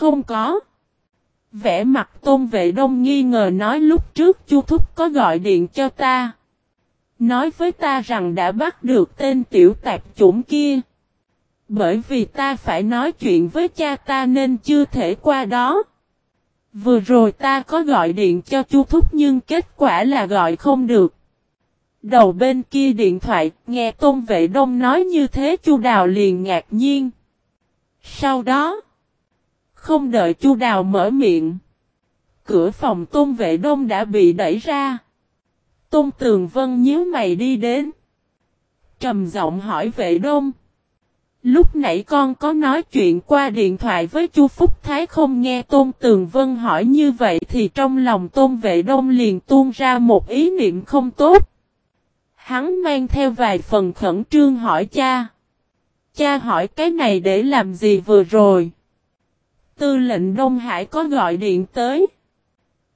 Không có. Vẽ mặt tôn vệ đông nghi ngờ nói lúc trước chu thúc có gọi điện cho ta. Nói với ta rằng đã bắt được tên tiểu tạp chủng kia. Bởi vì ta phải nói chuyện với cha ta nên chưa thể qua đó. Vừa rồi ta có gọi điện cho chu thúc nhưng kết quả là gọi không được. Đầu bên kia điện thoại, nghe Tôn Vệ Đông nói như thế Chu Đào liền ngạc nhiên. Sau đó, không đợi Chu Đào mở miệng, cửa phòng Tôn Vệ Đông đã bị đẩy ra. Tôn Tường Vân nhíu mày đi đến. Trầm giọng hỏi Vệ Đông. Lúc nãy con có nói chuyện qua điện thoại với Chu Phúc Thái không nghe Tôn Tường Vân hỏi như vậy thì trong lòng Tôn Vệ Đông liền tuôn ra một ý niệm không tốt. Hắn mang theo vài phần khẩn trương hỏi cha. Cha hỏi cái này để làm gì vừa rồi? Tư lệnh Đông Hải có gọi điện tới.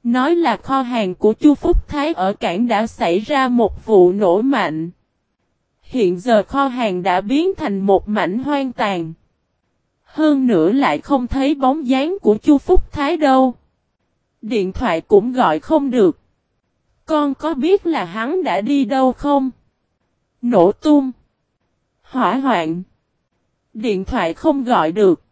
Nói là kho hàng của Chu Phúc Thái ở cảng đã xảy ra một vụ nổ mạnh. Hiện giờ kho hàng đã biến thành một mảnh hoang tàn. Hơn nữa lại không thấy bóng dáng của Chu Phúc Thái đâu. Điện thoại cũng gọi không được. Con có biết là hắn đã đi đâu không? Nổ tung. Hỏa hoạn. Điện thoại không gọi được.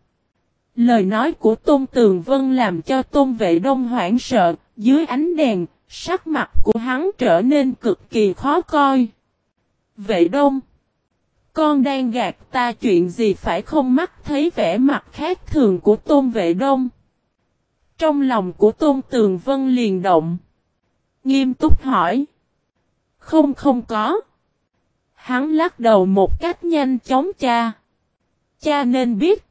Lời nói của Tôn Tường Vân làm cho Tôn Vệ Đông hoảng sợ, dưới ánh đèn, sắc mặt của hắn trở nên cực kỳ khó coi. Vệ Đông. Con đang gạt ta chuyện gì phải không mắt thấy vẻ mặt khác thường của Tôn Vệ Đông. Trong lòng của Tôn Tường Vân liền động. Nghiêm túc hỏi. Không không có. Hắn lắc đầu một cách nhanh chóng cha. Cha nên biết.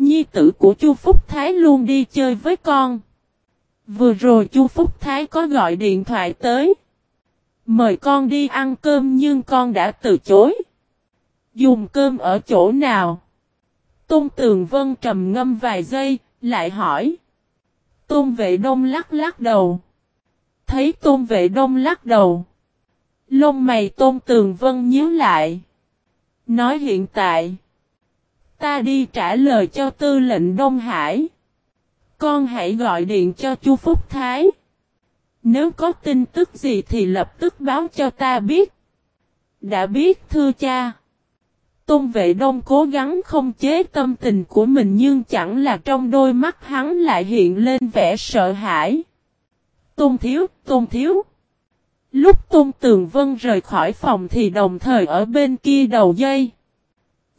Nhi tử của Chu Phúc Thái luôn đi chơi với con. Vừa rồi Chu Phúc Thái có gọi điện thoại tới. Mời con đi ăn cơm nhưng con đã từ chối. Dùng cơm ở chỗ nào? Tôn Tường Vân trầm ngâm vài giây, lại hỏi. Tôn Vệ Đông lắc lắc đầu. Thấy Tôn Vệ Đông lắc đầu. Lông mày Tôn Tường Vân nhíu lại. Nói hiện tại. Ta đi trả lời cho tư lệnh Đông Hải. Con hãy gọi điện cho Chu Phúc Thái. Nếu có tin tức gì thì lập tức báo cho ta biết. Đã biết thưa cha. Tôn vệ đông cố gắng không chế tâm tình của mình nhưng chẳng là trong đôi mắt hắn lại hiện lên vẻ sợ hãi. Tôn thiếu, tôn thiếu. Lúc tôn tường vân rời khỏi phòng thì đồng thời ở bên kia đầu dây.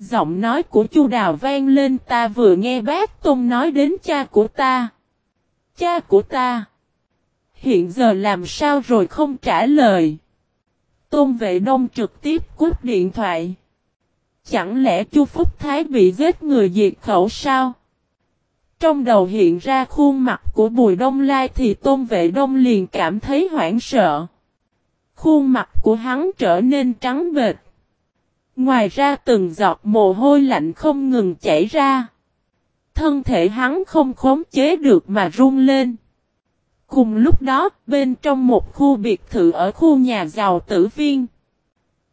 Giọng nói của chu đào vang lên, ta vừa nghe bác tôn nói đến cha của ta. Cha của ta. Hiện giờ làm sao rồi không trả lời. Tôn vệ đông trực tiếp cúp điện thoại. Chẳng lẽ Chu Phúc Thái bị giết người diệt khẩu sao? Trong đầu hiện ra khuôn mặt của Bùi Đông Lai thì Tôn Vệ Đông liền cảm thấy hoảng sợ. Khuôn mặt của hắn trở nên trắng bệch Ngoài ra từng giọt mồ hôi lạnh không ngừng chảy ra. Thân thể hắn không khống chế được mà run lên. Cùng lúc đó, bên trong một khu biệt thự ở khu nhà giàu tử viên.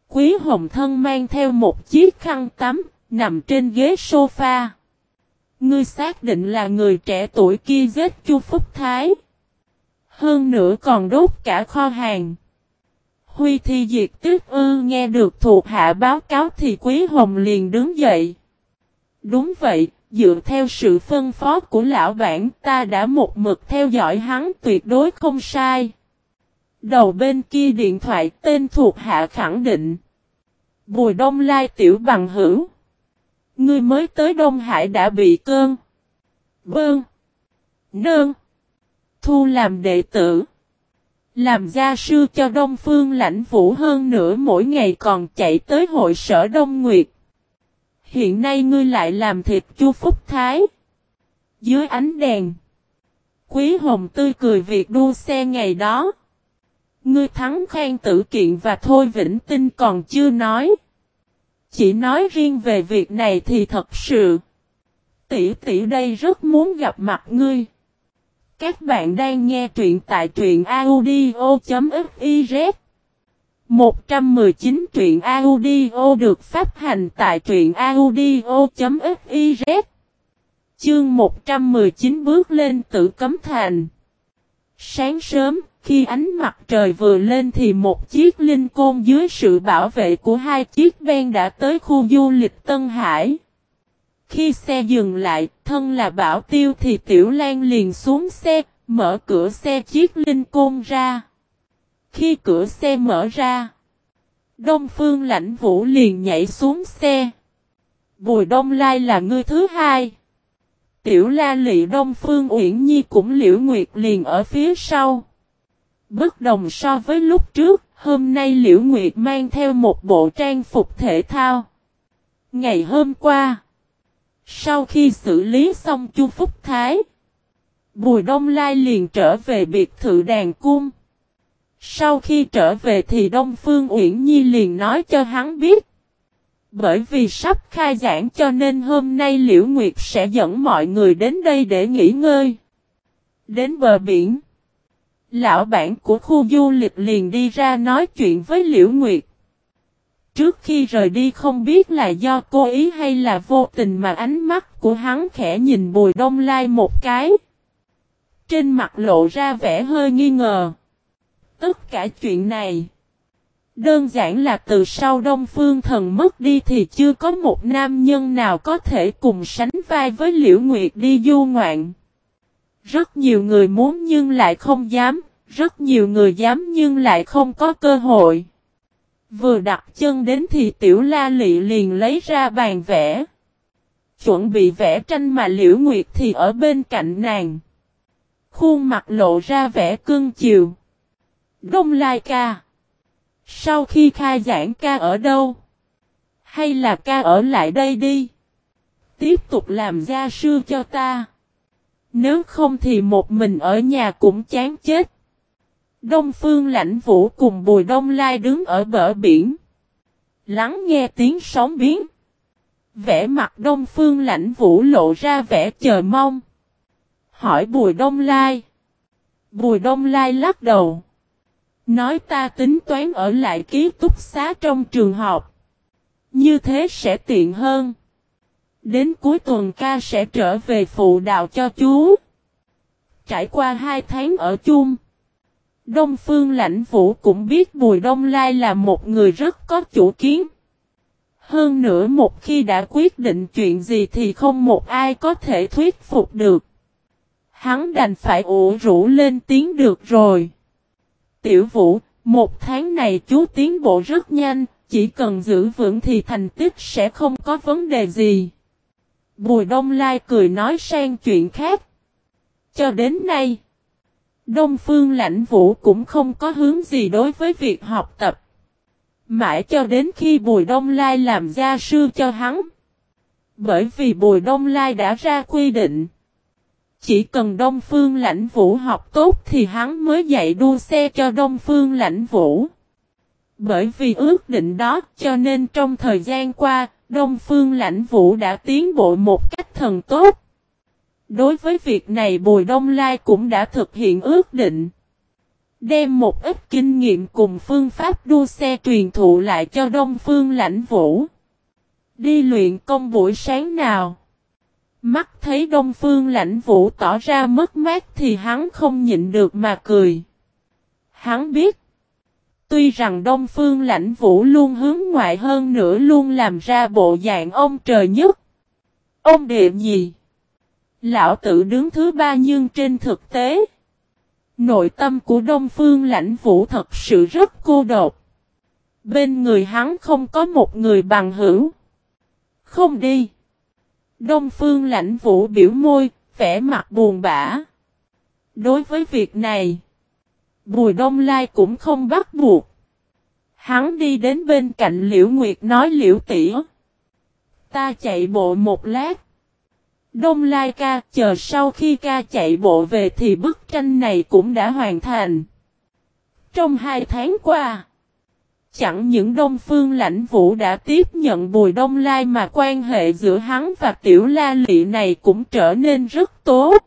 Quý Hồng Thân mang theo một chiếc khăn tắm, nằm trên ghế sofa. Ngươi xác định là người trẻ tuổi kia giết Chu Phúc Thái. Hơn nữa còn đốt cả kho hàng. Huy thi diệt tuyết ư nghe được thuộc hạ báo cáo thì Quý Hồng liền đứng dậy. Đúng vậy, dựa theo sự phân phó của lão bản ta đã một mực theo dõi hắn tuyệt đối không sai. Đầu bên kia điện thoại tên thuộc hạ khẳng định. Bùi đông lai tiểu bằng hữu. Ngươi mới tới Đông Hải đã bị cơn. Bơn. Nơn. Thu làm đệ tử. Làm gia sư cho Đông Phương lãnh vũ hơn nữa mỗi ngày còn chạy tới hội sở Đông Nguyệt. Hiện nay ngươi lại làm thịt chu Phúc Thái. Dưới ánh đèn. Quý Hồng tươi cười việc đua xe ngày đó. Ngươi thắng khen tử kiện và Thôi Vĩnh Tinh còn chưa nói. Chỉ nói riêng về việc này thì thật sự. Tỷ tỷ đây rất muốn gặp mặt ngươi. Các bạn đang nghe truyện tại truyện audio.fiz 119 truyện audio được phát hành tại truyện audio.fiz Chương 119 bước lên tự cấm thành. Sáng sớm, khi ánh mặt trời vừa lên thì một chiếc linh côn dưới sự bảo vệ của hai chiếc ven đã tới khu du lịch Tân Hải. Khi xe dừng lại, thân là bảo tiêu thì Tiểu Lan liền xuống xe, mở cửa xe chiếc linh côn ra. Khi cửa xe mở ra, Đông Phương Lãnh Vũ liền nhảy xuống xe. Bùi Đông Lai là người thứ hai. Tiểu La Lị Đông Phương Uyển Nhi cũng liễu nguyệt liền ở phía sau. Bất đồng so với lúc trước, hôm nay Liễu Nguyệt mang theo một bộ trang phục thể thao. Ngày hôm qua, sau khi xử lý xong Chu Phúc Thái, Bùi Đông Lai liền trở về biệt thự đàn cung. Sau khi trở về thì Đông Phương Uyển Nhi liền nói cho hắn biết. Bởi vì sắp khai giảng cho nên hôm nay Liễu Nguyệt sẽ dẫn mọi người đến đây để nghỉ ngơi. Đến bờ biển. Lão bản của khu du lịch liền đi ra nói chuyện với Liễu Nguyệt. Trước khi rời đi không biết là do cố ý hay là vô tình mà ánh mắt của hắn khẽ nhìn Bùi Đông Lai một cái. Trên mặt lộ ra vẻ hơi nghi ngờ. Tất cả chuyện này. Đơn giản là từ sau Đông Phương Thần mất đi thì chưa có một nam nhân nào có thể cùng sánh vai với Liễu Nguyệt đi du ngoạn. Rất nhiều người muốn nhưng lại không dám, rất nhiều người dám nhưng lại không có cơ hội. Vừa đặt chân đến thì tiểu la lị liền lấy ra bàn vẽ. Chuẩn bị vẽ tranh mà liễu nguyệt thì ở bên cạnh nàng. Khuôn mặt lộ ra vẻ cưng chiều. Đông Lai ca. Sau khi khai giảng ca ở đâu? Hay là ca ở lại đây đi? Tiếp tục làm gia sư cho ta. Nếu không thì một mình ở nhà cũng chán chết. Đông Phương Lãnh Vũ cùng Bùi Đông Lai đứng ở bờ biển. Lắng nghe tiếng sóng biến. Vẽ mặt Đông Phương Lãnh Vũ lộ ra vẻ chờ mong. Hỏi Bùi Đông Lai. Bùi Đông Lai lắc đầu. Nói ta tính toán ở lại ký túc xá trong trường học. Như thế sẽ tiện hơn. Đến cuối tuần ca sẽ trở về phụ đạo cho chú. Trải qua hai tháng ở chung. Đông Phương Lãnh Vũ cũng biết Bùi Đông Lai là một người rất có chủ kiến. Hơn nữa một khi đã quyết định chuyện gì thì không một ai có thể thuyết phục được. Hắn đành phải ủ rũ lên tiếng được rồi. Tiểu Vũ, một tháng này chú tiến bộ rất nhanh, chỉ cần giữ vững thì thành tích sẽ không có vấn đề gì. Bùi Đông Lai cười nói sang chuyện khác. Cho đến nay, Đông Phương Lãnh Vũ cũng không có hướng gì đối với việc học tập. Mãi cho đến khi Bùi Đông Lai làm gia sư cho hắn. Bởi vì Bùi Đông Lai đã ra quy định. Chỉ cần Đông Phương Lãnh Vũ học tốt thì hắn mới dạy đua xe cho Đông Phương Lãnh Vũ. Bởi vì ước định đó cho nên trong thời gian qua, Đông Phương Lãnh Vũ đã tiến bộ một cách thần tốt. Đối với việc này Bùi Đông Lai cũng đã thực hiện ước định. Đem một ít kinh nghiệm cùng phương pháp đua xe truyền thụ lại cho Đông Phương Lãnh Vũ. Đi luyện công buổi sáng nào. Mắt thấy Đông Phương Lãnh Vũ tỏ ra mất mát thì hắn không nhịn được mà cười. Hắn biết. Tuy rằng Đông Phương Lãnh Vũ luôn hướng ngoại hơn nữa luôn làm ra bộ dạng ông trời nhất. Ông địa nhì. Lão tự đứng thứ ba nhưng trên thực tế. Nội tâm của Đông Phương Lãnh Vũ thật sự rất cô độc. Bên người hắn không có một người bằng hữu. Không đi. Đông Phương Lãnh Vũ biểu môi, vẻ mặt buồn bã. Đối với việc này, Bùi Đông Lai cũng không bắt buộc. Hắn đi đến bên cạnh Liễu Nguyệt nói Liễu Tỉa. Ta chạy bộ một lát. Đông Lai ca chờ sau khi ca chạy bộ về thì bức tranh này cũng đã hoàn thành. Trong hai tháng qua, chẳng những Đông Phương Lãnh Vũ đã tiếp nhận Bùi Đông Lai mà quan hệ giữa hắn và Tiểu La Lị này cũng trở nên rất tốt.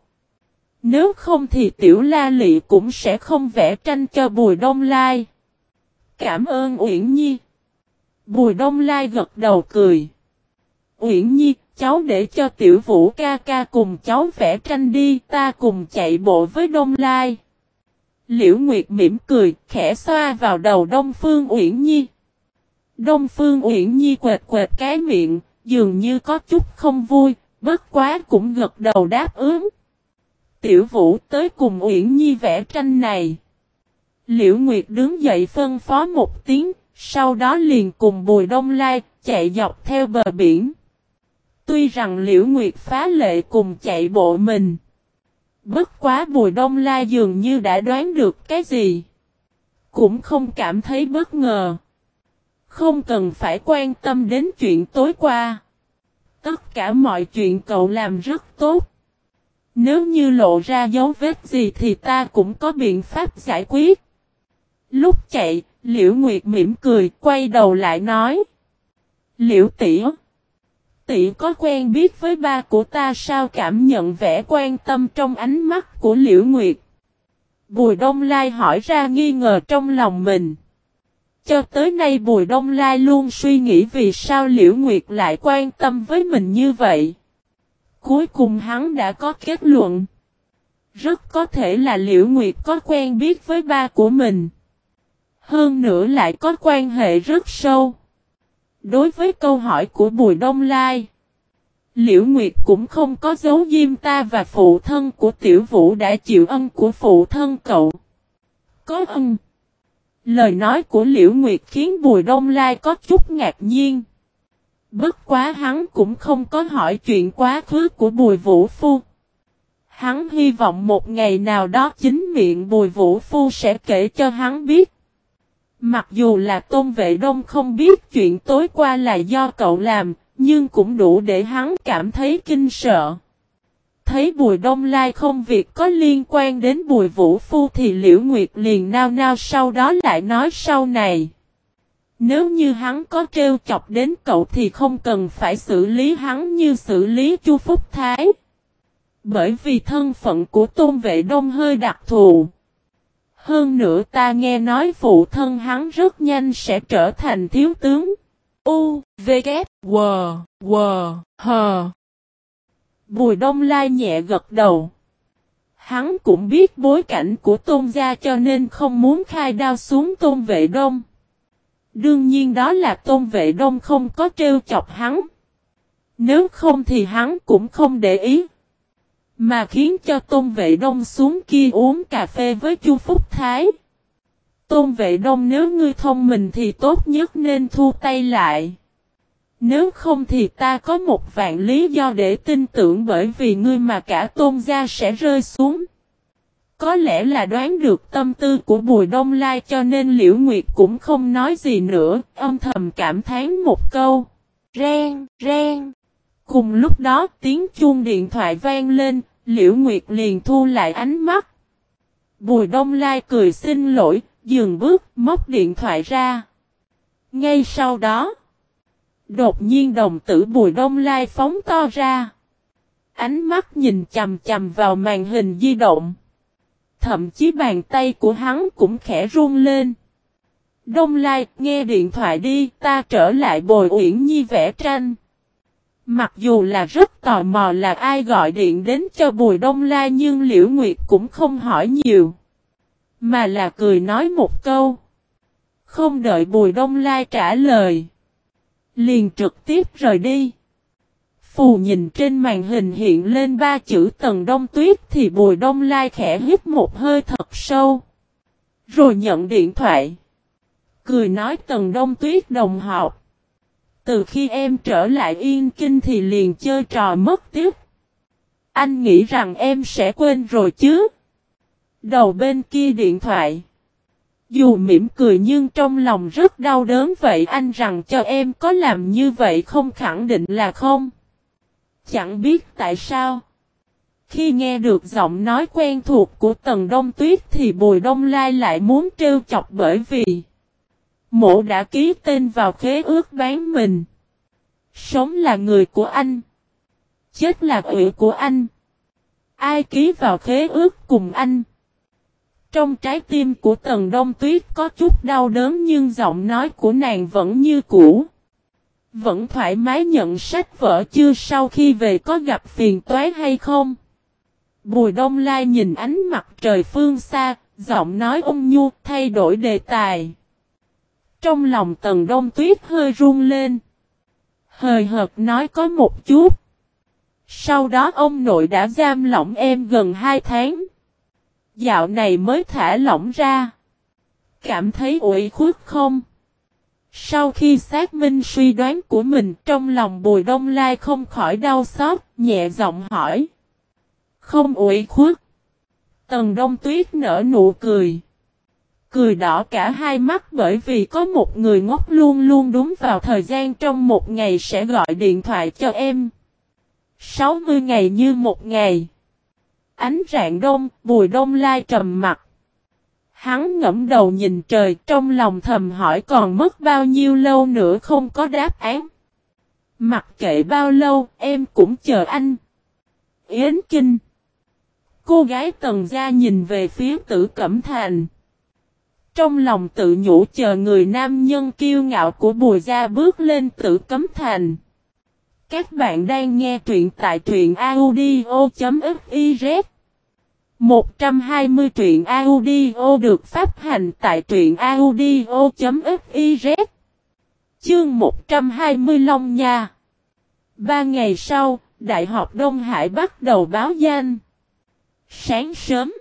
Nếu không thì Tiểu La Lị cũng sẽ không vẽ tranh cho Bùi Đông Lai. Cảm ơn Uyển Nhi. Bùi Đông Lai gật đầu cười. Uyển Nhi, cháu để cho tiểu vũ ca ca cùng cháu vẽ tranh đi, ta cùng chạy bộ với Đông Lai. Liễu Nguyệt mỉm cười, khẽ xoa vào đầu Đông Phương Uyển Nhi. Đông Phương Uyển Nhi quệt quệt cái miệng, dường như có chút không vui, bất quá cũng gật đầu đáp ứng. Tiểu Vũ tới cùng Uyển Nhi vẽ tranh này. Liễu Nguyệt đứng dậy phân phó một tiếng, sau đó liền cùng Bùi Đông Lai chạy dọc theo bờ biển. Tuy rằng Liễu Nguyệt phá lệ cùng chạy bộ mình. Bất quá Bùi Đông la dường như đã đoán được cái gì. Cũng không cảm thấy bất ngờ. Không cần phải quan tâm đến chuyện tối qua. Tất cả mọi chuyện cậu làm rất tốt. Nếu như lộ ra dấu vết gì thì ta cũng có biện pháp giải quyết. Lúc chạy, Liễu Nguyệt mỉm cười, quay đầu lại nói. Liễu tỉa. Tỷ có quen biết với ba của ta sao cảm nhận vẻ quan tâm trong ánh mắt của Liễu Nguyệt. Bùi Đông Lai hỏi ra nghi ngờ trong lòng mình. Cho tới nay Bùi Đông Lai luôn suy nghĩ vì sao Liễu Nguyệt lại quan tâm với mình như vậy. Cuối cùng hắn đã có kết luận. Rất có thể là Liễu Nguyệt có quen biết với ba của mình. Hơn nữa lại có quan hệ rất sâu. Đối với câu hỏi của Bùi Đông Lai, Liễu Nguyệt cũng không có dấu diêm ta và phụ thân của tiểu vũ đã chịu ân của phụ thân cậu. Có ân. Lời nói của Liễu Nguyệt khiến Bùi Đông Lai có chút ngạc nhiên. Bất quá hắn cũng không có hỏi chuyện quá khứ của Bùi Vũ Phu. Hắn hy vọng một ngày nào đó chính miệng Bùi Vũ Phu sẽ kể cho hắn biết. Mặc dù là Tôn Vệ Đông không biết chuyện tối qua là do cậu làm, nhưng cũng đủ để hắn cảm thấy kinh sợ. Thấy Bùi Đông Lai không việc có liên quan đến Bùi Vũ Phu thì Liễu Nguyệt liền nao nao sau đó lại nói sau này. Nếu như hắn có trêu chọc đến cậu thì không cần phải xử lý hắn như xử lý Chu Phúc Thái. Bởi vì thân phận của Tôn Vệ Đông hơi đặc thù. Hơn nữa ta nghe nói phụ thân hắn rất nhanh sẽ trở thành thiếu tướng. U, V, K, W, W, H. Bùi Đông Lai nhẹ gật đầu. Hắn cũng biết bối cảnh của tôn gia cho nên không muốn khai đao xuống tôn vệ đông. Đương nhiên đó là tôn vệ đông không có trêu chọc hắn. Nếu không thì hắn cũng không để ý. Mà khiến cho tôn vệ đông xuống kia uống cà phê với chu Phúc Thái. Tôn vệ đông nếu ngươi thông minh thì tốt nhất nên thu tay lại. Nếu không thì ta có một vạn lý do để tin tưởng bởi vì ngươi mà cả tôn gia sẽ rơi xuống. Có lẽ là đoán được tâm tư của Bùi Đông Lai cho nên Liễu Nguyệt cũng không nói gì nữa, âm thầm cảm thán một câu. Ren, ren. Cùng lúc đó tiếng chuông điện thoại vang lên, Liễu Nguyệt liền thu lại ánh mắt. Bùi Đông Lai cười xin lỗi, dừng bước, móc điện thoại ra. Ngay sau đó, đột nhiên đồng tử Bùi Đông Lai phóng to ra. Ánh mắt nhìn chầm chầm vào màn hình di động. Thậm chí bàn tay của hắn cũng khẽ run lên. Đông Lai, nghe điện thoại đi, ta trở lại bồi uyển nhi vẽ tranh. Mặc dù là rất tò mò là ai gọi điện đến cho Bùi Đông Lai nhưng Liễu Nguyệt cũng không hỏi nhiều. Mà là cười nói một câu. Không đợi Bùi Đông Lai trả lời. Liền trực tiếp rời đi. Phù nhìn trên màn hình hiện lên ba chữ tầng đông tuyết thì Bùi Đông Lai khẽ hít một hơi thật sâu. Rồi nhận điện thoại. Cười nói tầng đông tuyết đồng học. Từ khi em trở lại Yên Kinh thì liền chơi trò mất tiếp. Anh nghĩ rằng em sẽ quên rồi chứ. Đầu bên kia điện thoại. Dù mỉm cười nhưng trong lòng rất đau đớn vậy anh rằng cho em có làm như vậy không khẳng định là không. Chẳng biết tại sao. Khi nghe được giọng nói quen thuộc của Tần Đông Tuyết thì Bùi Đông Lai lại muốn trêu chọc bởi vì Mộ đã ký tên vào khế ước bán mình. Sống là người của anh. Chết là ủy của anh. Ai ký vào khế ước cùng anh? Trong trái tim của Tần Đông Tuyết có chút đau đớn nhưng giọng nói của nàng vẫn như cũ. Vẫn thoải mái nhận sách vở chưa sau khi về có gặp phiền toái hay không? Bùi đông lai nhìn ánh mặt trời phương xa, giọng nói ôn nhu thay đổi đề tài. Trong lòng tần đông tuyết hơi run lên. Hời hợt nói có một chút. Sau đó ông nội đã giam lỏng em gần hai tháng. Dạo này mới thả lỏng ra. Cảm thấy ủi khuất không? Sau khi xác minh suy đoán của mình trong lòng Bùi Đông Lai không khỏi đau xót, nhẹ giọng hỏi. Không ủi khuất. Tần Đông Tuyết nở nụ cười. Cười đỏ cả hai mắt bởi vì có một người ngốc luôn luôn đúng vào thời gian trong một ngày sẽ gọi điện thoại cho em. 60 ngày như một ngày. Ánh rạng đông, Bùi Đông Lai trầm mặt. Hắn ngẫm đầu nhìn trời trong lòng thầm hỏi còn mất bao nhiêu lâu nữa không có đáp án. Mặc kệ bao lâu em cũng chờ anh. Yến Kinh Cô gái tần gia nhìn về phía tử cẩm thành. Trong lòng tự nhủ chờ người nam nhân kiêu ngạo của bùi gia bước lên tử cấm thành. Các bạn đang nghe truyện tại truyện audio.fiz 120 truyện audio được phát hành tại truyện audio.fiz Chương 120 Long Nha Ba ngày sau, Đại học Đông Hải bắt đầu báo danh. Sáng sớm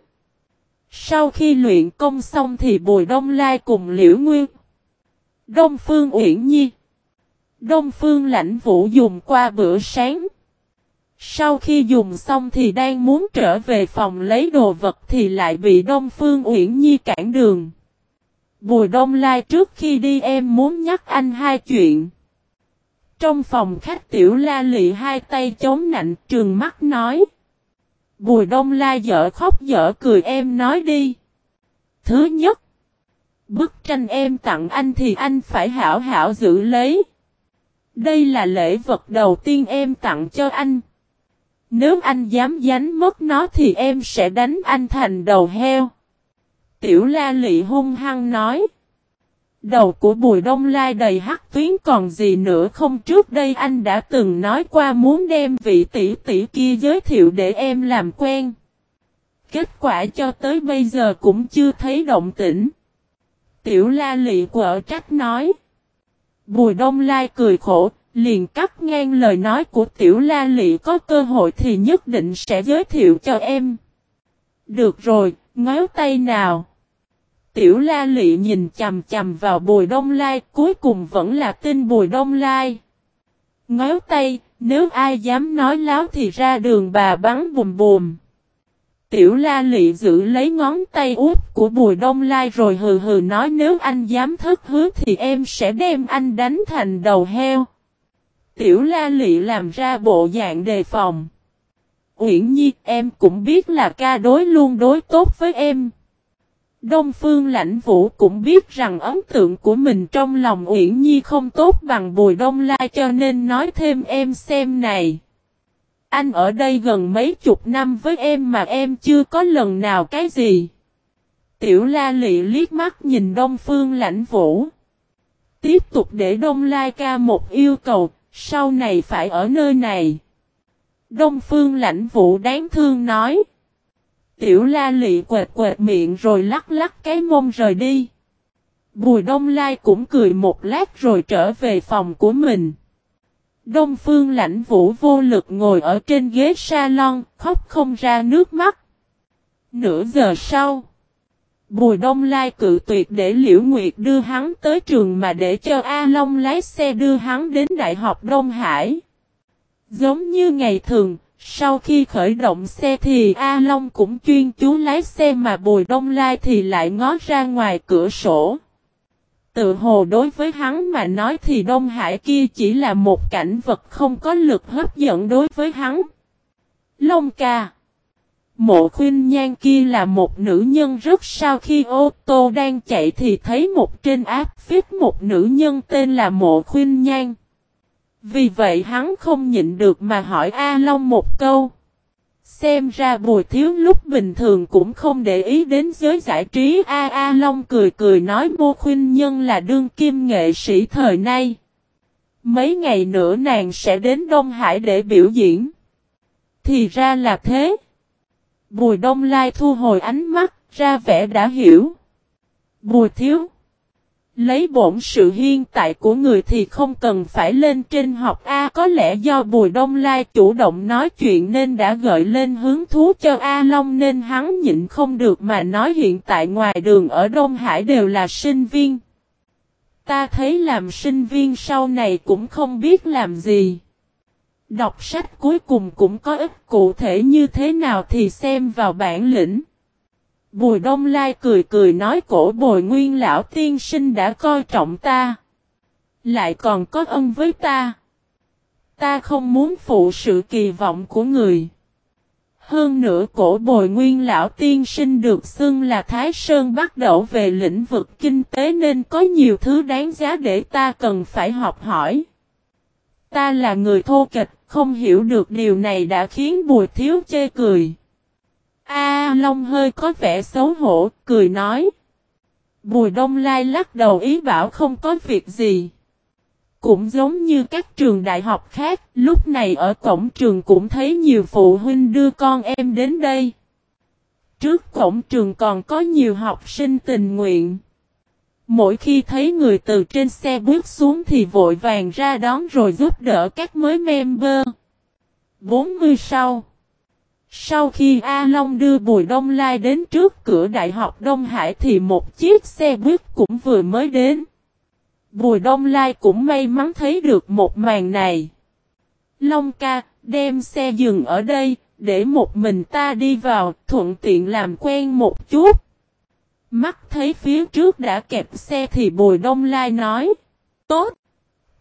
sau khi luyện công xong thì Bùi Đông Lai cùng Liễu Nguyên, Đông Phương Uyển Nhi, Đông Phương Lãnh Vũ dùng qua bữa sáng sau khi dùng xong thì đang muốn trở về phòng lấy đồ vật thì lại bị Đông Phương Uyển Nhi cản đường. Bùi Đông Lai trước khi đi em muốn nhắc anh hai chuyện. Trong phòng khách tiểu la lị hai tay chống nạnh trường mắt nói. Bùi Đông la dở khóc dở cười em nói đi. Thứ nhất. Bức tranh em tặng anh thì anh phải hảo hảo giữ lấy. Đây là lễ vật đầu tiên em tặng cho anh. Nếu anh dám dánh mất nó thì em sẽ đánh anh thành đầu heo. Tiểu la lị hung hăng nói. Đầu của Bùi Đông Lai đầy hắc tuyến còn gì nữa không trước đây anh đã từng nói qua muốn đem vị tỷ tỷ kia giới thiệu để em làm quen. Kết quả cho tới bây giờ cũng chưa thấy động tĩnh. Tiểu la lị quở trách nói. Bùi Đông Lai cười khổ, Liền cắt ngang lời nói của tiểu la lị có cơ hội thì nhất định sẽ giới thiệu cho em. Được rồi, ngói tay nào. Tiểu la lị nhìn chằm chằm vào bùi đông lai cuối cùng vẫn là tin bùi đông lai. Ngáo tay, nếu ai dám nói láo thì ra đường bà bắn bùm bùm. Tiểu la lị giữ lấy ngón tay út của bùi đông lai rồi hừ hừ nói nếu anh dám thất hứa thì em sẽ đem anh đánh thành đầu heo. Tiểu la lị làm ra bộ dạng đề phòng. Uyển Nhi em cũng biết là ca đối luôn đối tốt với em. Đông Phương Lãnh Vũ cũng biết rằng ấn tượng của mình trong lòng Uyển Nhi không tốt bằng Bùi Đông Lai cho nên nói thêm em xem này. Anh ở đây gần mấy chục năm với em mà em chưa có lần nào cái gì. Tiểu La Lị liếc mắt nhìn Đông Phương Lãnh Vũ. Tiếp tục để Đông Lai ca một yêu cầu, sau này phải ở nơi này. Đông phương lãnh vũ đáng thương nói. Tiểu la lị quệt quệt miệng rồi lắc lắc cái mông rời đi. Bùi đông lai cũng cười một lát rồi trở về phòng của mình. Đông phương lãnh vũ vô lực ngồi ở trên ghế salon, khóc không ra nước mắt. Nửa giờ sau. Bùi Đông Lai cự tuyệt để Liễu Nguyệt đưa hắn tới trường mà để cho A Long lái xe đưa hắn đến Đại học Đông Hải. Giống như ngày thường, sau khi khởi động xe thì A Long cũng chuyên chú lái xe mà Bùi Đông Lai thì lại ngó ra ngoài cửa sổ. Tự hồ đối với hắn mà nói thì Đông Hải kia chỉ là một cảnh vật không có lực hấp dẫn đối với hắn. Long ca Mộ khuyên nhan kia là một nữ nhân rất sau khi ô tô đang chạy thì thấy một trên áp viết một nữ nhân tên là mộ khuyên nhan. Vì vậy hắn không nhịn được mà hỏi A Long một câu. Xem ra bùi thiếu lúc bình thường cũng không để ý đến giới giải trí A A Long cười cười nói mô khuyên nhân là đương kim nghệ sĩ thời nay. Mấy ngày nữa nàng sẽ đến Đông Hải để biểu diễn. Thì ra là thế. Bùi Đông Lai thu hồi ánh mắt, ra vẻ đã hiểu. Bùi thiếu. Lấy bổn sự hiên tại của người thì không cần phải lên trên học A, có lẽ do Bùi Đông Lai chủ động nói chuyện nên đã gợi lên hướng thú cho A Long nên hắn nhịn không được mà nói hiện tại ngoài đường ở Đông Hải đều là sinh viên. Ta thấy làm sinh viên sau này cũng không biết làm gì. Đọc sách cuối cùng cũng có ích cụ thể như thế nào thì xem vào bản lĩnh. Bùi Đông Lai cười cười nói cổ bồi nguyên lão tiên sinh đã coi trọng ta. Lại còn có ân với ta. Ta không muốn phụ sự kỳ vọng của người. Hơn nữa cổ bồi nguyên lão tiên sinh được xưng là Thái Sơn bắt đầu về lĩnh vực kinh tế nên có nhiều thứ đáng giá để ta cần phải học hỏi. Ta là người thô kịch, không hiểu được điều này đã khiến bùi thiếu chê cười. A Long hơi có vẻ xấu hổ, cười nói. Bùi Đông Lai lắc đầu ý bảo không có việc gì. Cũng giống như các trường đại học khác, lúc này ở cổng trường cũng thấy nhiều phụ huynh đưa con em đến đây. Trước cổng trường còn có nhiều học sinh tình nguyện. Mỗi khi thấy người từ trên xe bước xuống thì vội vàng ra đón rồi giúp đỡ các mới member. 40 sau sau khi A Long đưa Bùi Đông Lai đến trước cửa Đại học Đông Hải thì một chiếc xe buýt cũng vừa mới đến. Bùi Đông Lai cũng may mắn thấy được một màn này. Long ca, đem xe dừng ở đây, để một mình ta đi vào, thuận tiện làm quen một chút. Mắt thấy phía trước đã kẹp xe thì Bùi Đông Lai nói. Tốt.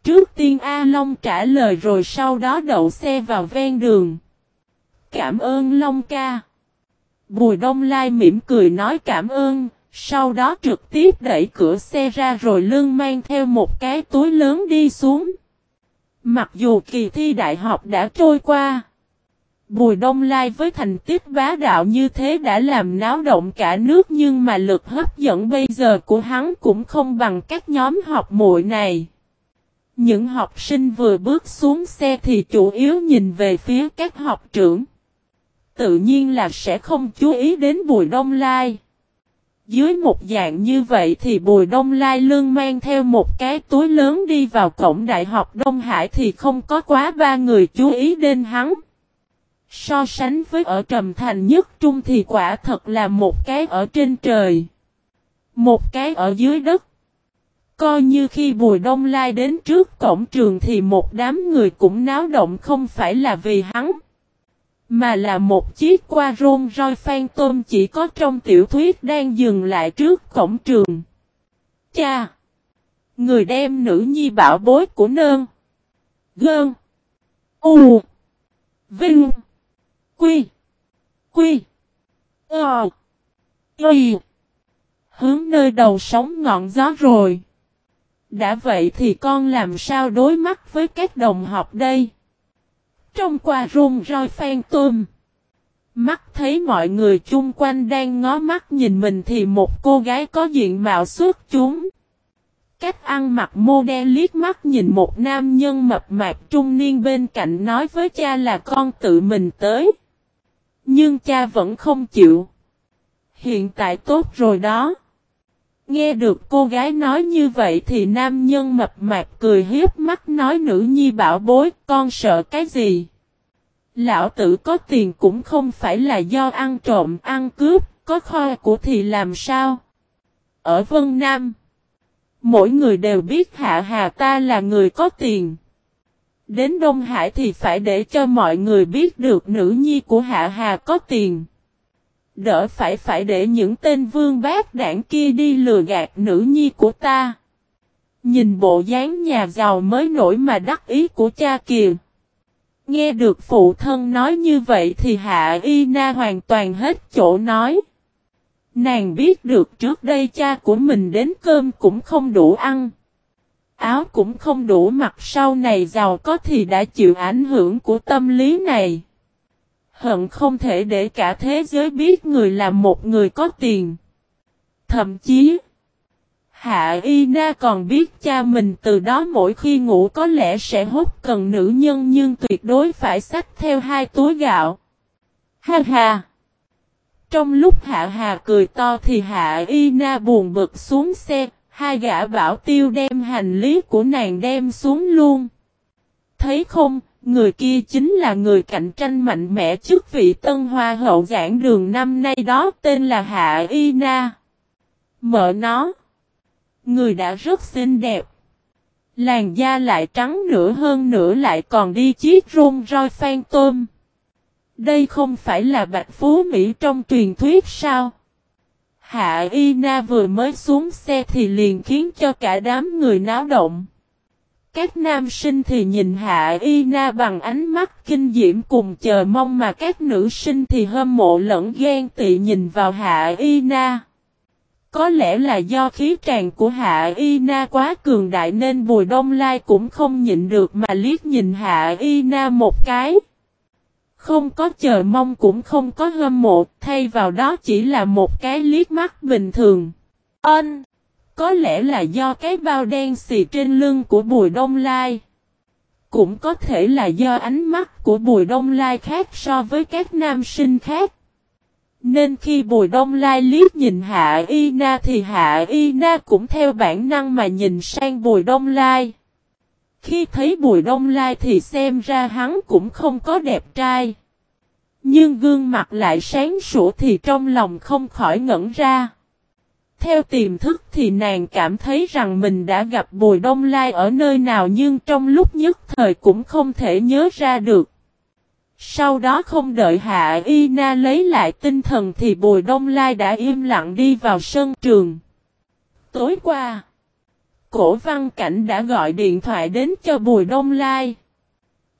Trước tiên A Long trả lời rồi sau đó đậu xe vào ven đường. Cảm ơn Long ca. Bùi Đông Lai mỉm cười nói cảm ơn, sau đó trực tiếp đẩy cửa xe ra rồi lưng mang theo một cái túi lớn đi xuống. Mặc dù kỳ thi đại học đã trôi qua, Bùi Đông Lai với thành tích bá đạo như thế đã làm náo động cả nước nhưng mà lực hấp dẫn bây giờ của hắn cũng không bằng các nhóm học muội này. Những học sinh vừa bước xuống xe thì chủ yếu nhìn về phía các học trưởng tự nhiên là sẽ không chú ý đến Bùi Đông Lai. Dưới một dạng như vậy thì Bùi Đông Lai lương mang theo một cái túi lớn đi vào cổng Đại học Đông Hải thì không có quá ba người chú ý đến hắn. So sánh với ở Trầm Thành nhất trung thì quả thật là một cái ở trên trời. Một cái ở dưới đất. Coi như khi Bùi Đông Lai đến trước cổng trường thì một đám người cũng náo động không phải là vì hắn. Mà là một chiếc qua rôn roi phan tôm chỉ có trong tiểu thuyết đang dừng lại trước cổng trường. Cha! Người đem nữ nhi bảo bối của nơn. Gơn. U. Vinh. Quy. Quy. Ờ. Y. Hướng nơi đầu sóng ngọn gió rồi. Đã vậy thì con làm sao đối mắt với các đồng học đây? Trong qua rung roi phan tôm. Mắt thấy mọi người chung quanh đang ngó mắt nhìn mình thì một cô gái có diện mạo xuất chúng. Cách ăn mặc mô đen liếc mắt nhìn một nam nhân mập mạp trung niên bên cạnh nói với cha là con tự mình tới. Nhưng cha vẫn không chịu. Hiện tại tốt rồi đó. Nghe được cô gái nói như vậy thì nam nhân mập mạp cười hiếp mắt nói nữ nhi bảo bối con sợ cái gì. Lão tử có tiền cũng không phải là do ăn trộm ăn cướp, có kho của thì làm sao. Ở Vân Nam, mỗi người đều biết Hạ Hà ta là người có tiền. Đến Đông Hải thì phải để cho mọi người biết được nữ nhi của Hạ Hà có tiền. Đỡ phải phải để những tên vương bác đảng kia đi lừa gạt nữ nhi của ta. Nhìn bộ dáng nhà giàu mới nổi mà đắc ý của cha kìa. Nghe được phụ thân nói như vậy thì Hạ Y Na hoàn toàn hết chỗ nói. Nàng biết được trước đây cha của mình đến cơm cũng không đủ ăn. Áo cũng không đủ mặc, sau này giàu có thì đã chịu ảnh hưởng của tâm lý này. Hận không thể để cả thế giới biết người là một người có tiền. Thậm chí, Hạ Y Na còn biết cha mình từ đó mỗi khi ngủ có lẽ sẽ hút cần nữ nhân nhưng tuyệt đối phải xách theo hai túi gạo. Ha ha! Trong lúc Hạ Hà cười to thì Hạ Y Na buồn bực xuống xe, hai gã bảo tiêu đem hành lý của nàng đem xuống luôn. Thấy không, người kia chính là người cạnh tranh mạnh mẽ chức vị tân hoa hậu giảng đường năm nay đó, tên là Hạ Y Na. Mở nó. Người đã rất xinh đẹp. Làn da lại trắng nửa hơn nữa lại còn đi chiếc rôn roi phan tôm. Đây không phải là bạch phú Mỹ trong truyền thuyết sao? Hạ Y Na vừa mới xuống xe thì liền khiến cho cả đám người náo động. Các nam sinh thì nhìn Hạ Y Na bằng ánh mắt kinh diễm cùng chờ mong mà các nữ sinh thì hâm mộ lẫn ghen tị nhìn vào Hạ Y Na. Có lẽ là do khí tràn của Hạ Y Na quá cường đại nên Bùi Đông Lai cũng không nhịn được mà liếc nhìn Hạ Y Na một cái. Không có chờ mong cũng không có hâm mộ, thay vào đó chỉ là một cái liếc mắt bình thường. Ân! Có lẽ là do cái bao đen xì trên lưng của Bùi Đông Lai. Cũng có thể là do ánh mắt của Bùi Đông Lai khác so với các nam sinh khác. Nên khi Bùi Đông Lai liếc nhìn Hạ Y Na thì Hạ Y Na cũng theo bản năng mà nhìn sang Bùi Đông Lai. Khi thấy Bùi Đông Lai thì xem ra hắn cũng không có đẹp trai. Nhưng gương mặt lại sáng sủa thì trong lòng không khỏi ngẩn ra. Theo tiềm thức thì nàng cảm thấy rằng mình đã gặp Bùi Đông Lai ở nơi nào nhưng trong lúc nhất thời cũng không thể nhớ ra được. Sau đó không đợi Hạ Y Na lấy lại tinh thần thì Bùi Đông Lai đã im lặng đi vào sân trường. Tối qua, Cổ Văn Cảnh đã gọi điện thoại đến cho Bùi Đông Lai.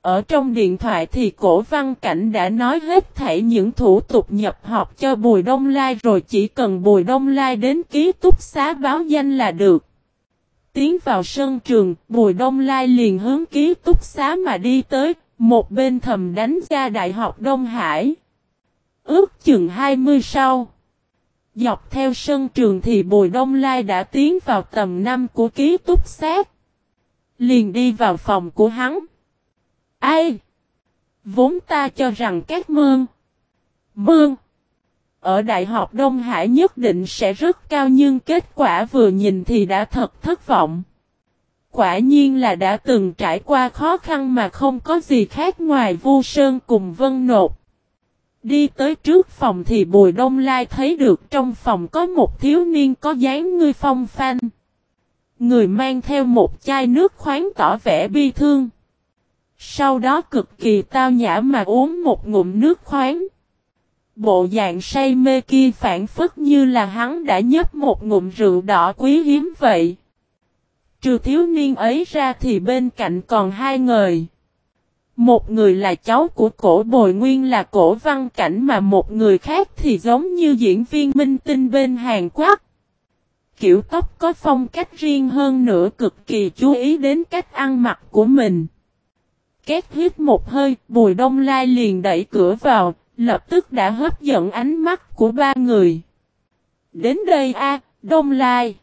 Ở trong điện thoại thì cổ văn cảnh đã nói hết thảy những thủ tục nhập học cho Bùi Đông Lai rồi chỉ cần Bùi Đông Lai đến ký túc xá báo danh là được. Tiến vào sân trường, Bùi Đông Lai liền hướng ký túc xá mà đi tới, một bên thầm đánh ra Đại học Đông Hải. Ước chừng 20 sau. Dọc theo sân trường thì Bùi Đông Lai đã tiến vào tầm 5 của ký túc xá. Liền đi vào phòng của hắn. Ai? Vốn ta cho rằng các mương, mương, ở Đại học Đông Hải nhất định sẽ rất cao nhưng kết quả vừa nhìn thì đã thật thất vọng. Quả nhiên là đã từng trải qua khó khăn mà không có gì khác ngoài vu sơn cùng vân nột. Đi tới trước phòng thì Bùi Đông Lai thấy được trong phòng có một thiếu niên có dáng ngươi phong phanh. Người mang theo một chai nước khoáng tỏ vẻ bi thương. Sau đó cực kỳ tao nhã mà uống một ngụm nước khoáng. Bộ dạng say mê kia phản phất như là hắn đã nhấp một ngụm rượu đỏ quý hiếm vậy. Trừ thiếu niên ấy ra thì bên cạnh còn hai người. Một người là cháu của cổ bồi nguyên là cổ văn cảnh mà một người khác thì giống như diễn viên minh tinh bên Hàn Quốc. Kiểu tóc có phong cách riêng hơn nữa cực kỳ chú ý đến cách ăn mặc của mình. Két hít một hơi, Bùi Đông Lai liền đẩy cửa vào, lập tức đã hấp dẫn ánh mắt của ba người. Đến đây a, Đông Lai.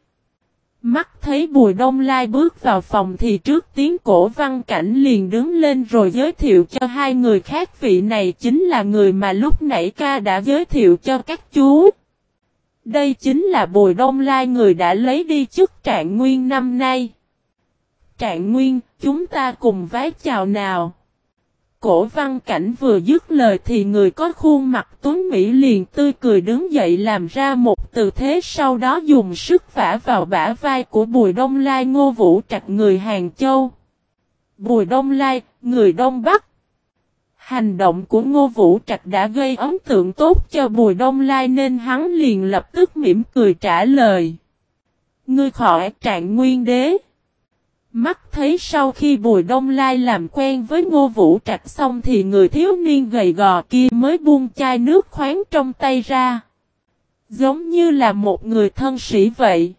Mắt thấy Bùi Đông Lai bước vào phòng thì trước tiếng cổ văn cảnh liền đứng lên rồi giới thiệu cho hai người khác vị này chính là người mà lúc nãy ca đã giới thiệu cho các chú. Đây chính là Bùi Đông Lai người đã lấy đi chức trạng nguyên năm nay. Trạng nguyên, chúng ta cùng vái chào nào. Cổ văn cảnh vừa dứt lời thì người có khuôn mặt tuấn Mỹ liền tươi cười đứng dậy làm ra một từ thế sau đó dùng sức vả vào bả vai của Bùi Đông Lai ngô vũ trạch người Hàng Châu. Bùi Đông Lai, người Đông Bắc. Hành động của Ngô Vũ Trạch đã gây ấn tượng tốt cho Bùi Đông Lai nên hắn liền lập tức mỉm cười trả lời. Ngươi khỏi trạng nguyên đế. Mắt thấy sau khi Bùi Đông Lai làm quen với Ngô Vũ Trạch xong thì người thiếu niên gầy gò kia mới buông chai nước khoáng trong tay ra. Giống như là một người thân sĩ vậy.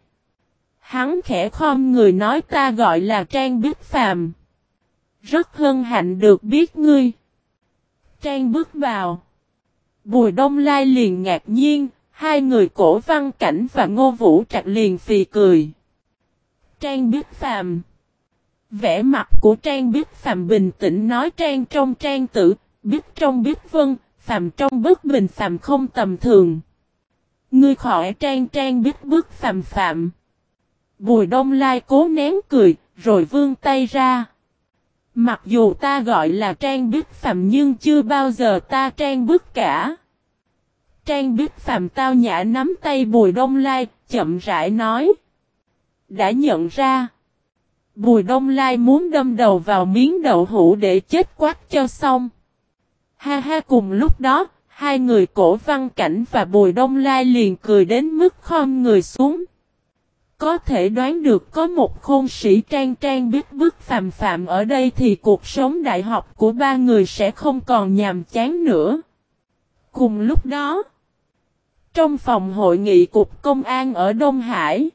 Hắn khẽ khom người nói ta gọi là Trang Bích Phàm. Rất hân hạnh được biết ngươi. Trang bước vào. Bùi Đông Lai liền ngạc nhiên, hai người cổ văn cảnh và ngô vũ trạch liền phì cười. Trang Biết Phàm Vẽ mặt của Trang Biết phạm bình tĩnh nói Trang trong Trang tử, Biết trong Biết vân, phạm trong bất bình phạm không tầm thường. Ngươi khỏi Trang Trang Biết bức phạm Phạm. Bùi Đông Lai cố nén cười, rồi vươn tay ra. Mặc dù ta gọi là Trang Biết Phạm nhưng chưa bao giờ ta Trang bức cả. Trang Biết Phạm tao nhã nắm tay Bùi Đông Lai, chậm rãi nói. Đã nhận ra. Bùi Đông Lai muốn đâm đầu vào miếng đậu hũ để chết quát cho xong. Ha ha cùng lúc đó, hai người cổ văn cảnh và Bùi Đông Lai liền cười đến mức khom người xuống. Có thể đoán được có một khôn sĩ trang trang biết bức phàm phạm ở đây thì cuộc sống đại học của ba người sẽ không còn nhàm chán nữa. Cùng lúc đó, trong phòng hội nghị cục công an ở Đông Hải,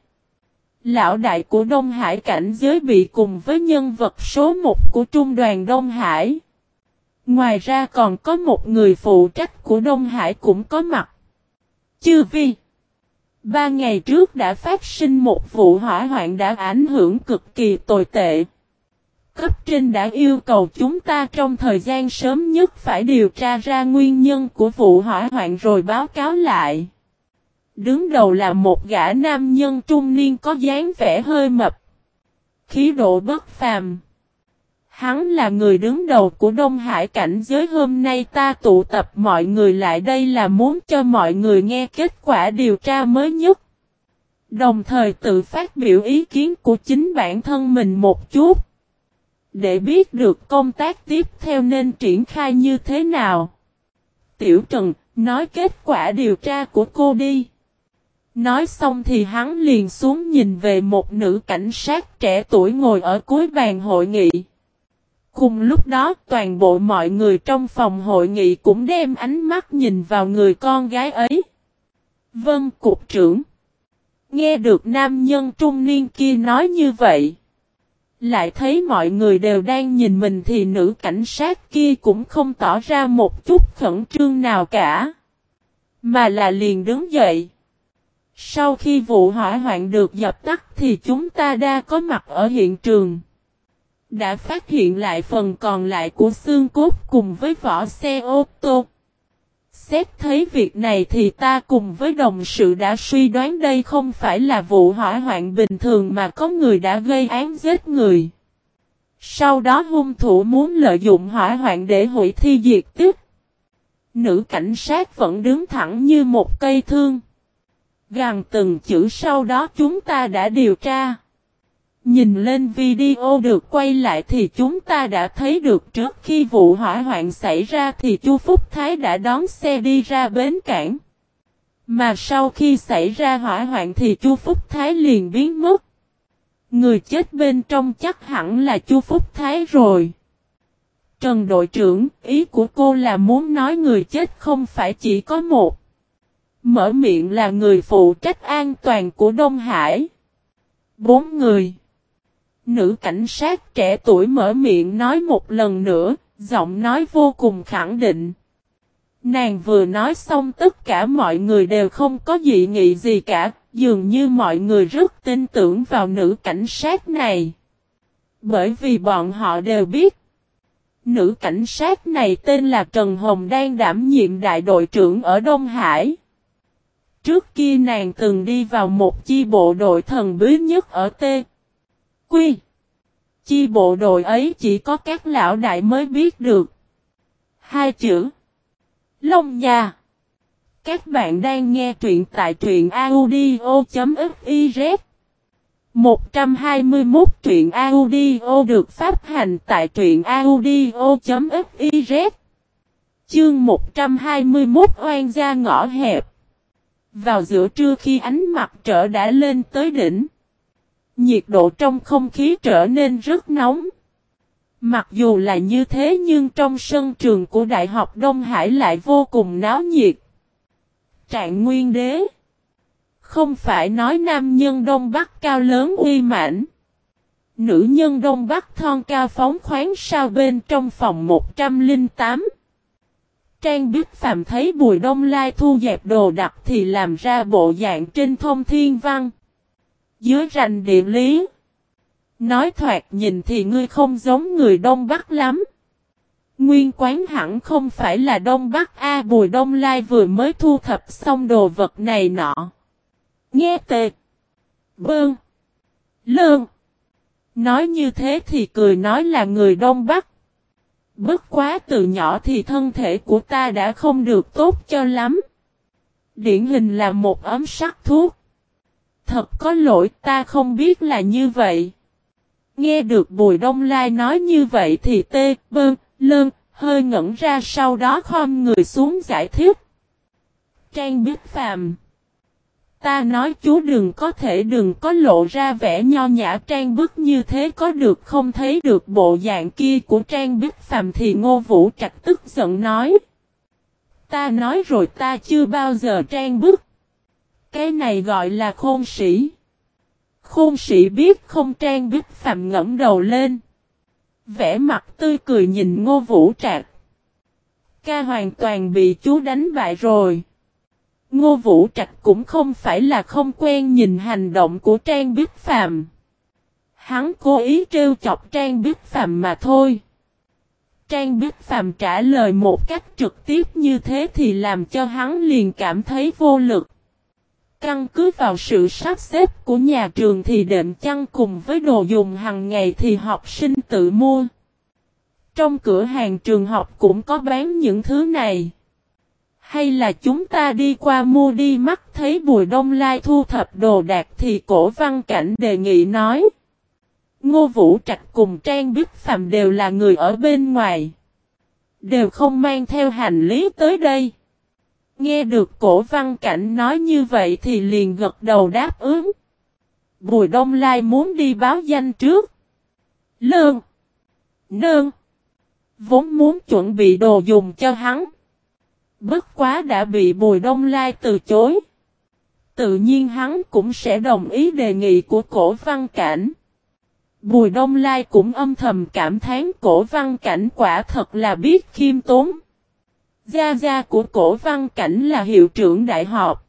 lão đại của Đông Hải cảnh giới bị cùng với nhân vật số 1 của trung đoàn Đông Hải. Ngoài ra còn có một người phụ trách của Đông Hải cũng có mặt. Chư Vi Ba ngày trước đã phát sinh một vụ hỏa hoạn đã ảnh hưởng cực kỳ tồi tệ. Cấp trên đã yêu cầu chúng ta trong thời gian sớm nhất phải điều tra ra nguyên nhân của vụ hỏa hoạn rồi báo cáo lại. Đứng đầu là một gã nam nhân trung niên có dáng vẻ hơi mập. Khí độ bất phàm. Hắn là người đứng đầu của Đông Hải cảnh giới hôm nay ta tụ tập mọi người lại đây là muốn cho mọi người nghe kết quả điều tra mới nhất. Đồng thời tự phát biểu ý kiến của chính bản thân mình một chút. Để biết được công tác tiếp theo nên triển khai như thế nào. Tiểu Trần, nói kết quả điều tra của cô đi. Nói xong thì hắn liền xuống nhìn về một nữ cảnh sát trẻ tuổi ngồi ở cuối bàn hội nghị. Cùng lúc đó toàn bộ mọi người trong phòng hội nghị cũng đem ánh mắt nhìn vào người con gái ấy. Vâng, cục trưởng. Nghe được nam nhân trung niên kia nói như vậy. Lại thấy mọi người đều đang nhìn mình thì nữ cảnh sát kia cũng không tỏ ra một chút khẩn trương nào cả. Mà là liền đứng dậy. Sau khi vụ hỏa hoạn được dập tắt thì chúng ta đã có mặt ở hiện trường đã phát hiện lại phần còn lại của xương cốt cùng với vỏ xe ô tô. Xét thấy việc này thì ta cùng với đồng sự đã suy đoán đây không phải là vụ hỏa hoạn bình thường mà có người đã gây án giết người. Sau đó hung thủ muốn lợi dụng hỏa hoạn để hủy thi diệt tiếp. Nữ cảnh sát vẫn đứng thẳng như một cây thương. Gàng từng chữ sau đó chúng ta đã điều tra. Nhìn lên video được quay lại thì chúng ta đã thấy được trước khi vụ hỏa hoạn xảy ra thì Chu Phúc Thái đã đón xe đi ra bến cảng. Mà sau khi xảy ra hỏa hoạn thì Chu Phúc Thái liền biến mất. Người chết bên trong chắc hẳn là Chu Phúc Thái rồi. Trần đội trưởng, ý của cô là muốn nói người chết không phải chỉ có một. Mở miệng là người phụ trách an toàn của Đông Hải. Bốn người. Nữ cảnh sát trẻ tuổi mở miệng nói một lần nữa, giọng nói vô cùng khẳng định. Nàng vừa nói xong tất cả mọi người đều không có dị nghị gì cả, dường như mọi người rất tin tưởng vào nữ cảnh sát này. Bởi vì bọn họ đều biết. Nữ cảnh sát này tên là Trần Hồng đang đảm nhiệm đại đội trưởng ở Đông Hải. Trước kia nàng từng đi vào một chi bộ đội thần bí nhất ở T. Quy. Chi bộ đội ấy chỉ có các lão đại mới biết được. Hai chữ. Long nhà. Các bạn đang nghe truyện tại truyện audio.fiz 121 truyện audio được phát hành tại truyện audio.fiz Chương 121 oan gia ngõ hẹp vào giữa trưa khi ánh mặt trở đã lên tới đỉnh Nhiệt độ trong không khí trở nên rất nóng. Mặc dù là như thế nhưng trong sân trường của Đại học Đông Hải lại vô cùng náo nhiệt. Trạng nguyên đế. Không phải nói nam nhân Đông Bắc cao lớn uy mãnh. Nữ nhân Đông Bắc thon cao phóng khoáng sao bên trong phòng 108. Trang Biết Phạm thấy Bùi Đông Lai thu dẹp đồ đặt thì làm ra bộ dạng trên thông thiên văn. Dưới rành địa lý, Nói thoạt nhìn thì ngươi không giống người Đông Bắc lắm. Nguyên quán hẳn không phải là Đông Bắc A Bùi Đông Lai vừa mới thu thập xong đồ vật này nọ. Nghe tệ. Bơn. Lương. Nói như thế thì cười nói là người Đông Bắc. Bất quá từ nhỏ thì thân thể của ta đã không được tốt cho lắm. Điển hình là một ấm sắc thuốc. Thật có lỗi ta không biết là như vậy. Nghe được Bùi Đông Lai nói như vậy thì tê, bơn, lơn, hơi ngẩn ra sau đó khom người xuống giải thích. Trang biết phàm. Ta nói chú đừng có thể, đừng có lộ ra vẻ nho nhã trang bức như thế có được không thấy được bộ dạng kia của trang bức phàm thì ngô vũ trạch tức giận nói. Ta nói rồi ta chưa bao giờ trang bức. Cái này gọi là khôn sĩ. Khôn sĩ biết không trang bức phàm ngẫm đầu lên. Vẽ mặt tươi cười nhìn ngô vũ trạch. Ca hoàn toàn bị chú đánh bại rồi. Ngô Vũ Trạch cũng không phải là không quen nhìn hành động của Trang Bích Phạm. Hắn cố ý trêu chọc Trang Bích Phạm mà thôi. Trang Bích Phạm trả lời một cách trực tiếp như thế thì làm cho hắn liền cảm thấy vô lực. Căn cứ vào sự sắp xếp của nhà trường thì đệm chăn cùng với đồ dùng hàng ngày thì học sinh tự mua. Trong cửa hàng trường học cũng có bán những thứ này. Hay là chúng ta đi qua mua đi mắt thấy Bùi Đông Lai thu thập đồ đạc thì cổ văn cảnh đề nghị nói. Ngô Vũ Trạch cùng Trang Bích Phạm đều là người ở bên ngoài. Đều không mang theo hành lý tới đây. Nghe được cổ văn cảnh nói như vậy thì liền gật đầu đáp ứng. Bùi Đông Lai muốn đi báo danh trước. Lương. Nương. Vốn muốn chuẩn bị đồ dùng cho hắn. Bất quá đã bị Bùi Đông Lai từ chối. Tự nhiên hắn cũng sẽ đồng ý đề nghị của cổ văn cảnh. Bùi Đông Lai cũng âm thầm cảm thán cổ văn cảnh quả thật là biết khiêm tốn. Gia gia của cổ văn cảnh là hiệu trưởng đại học.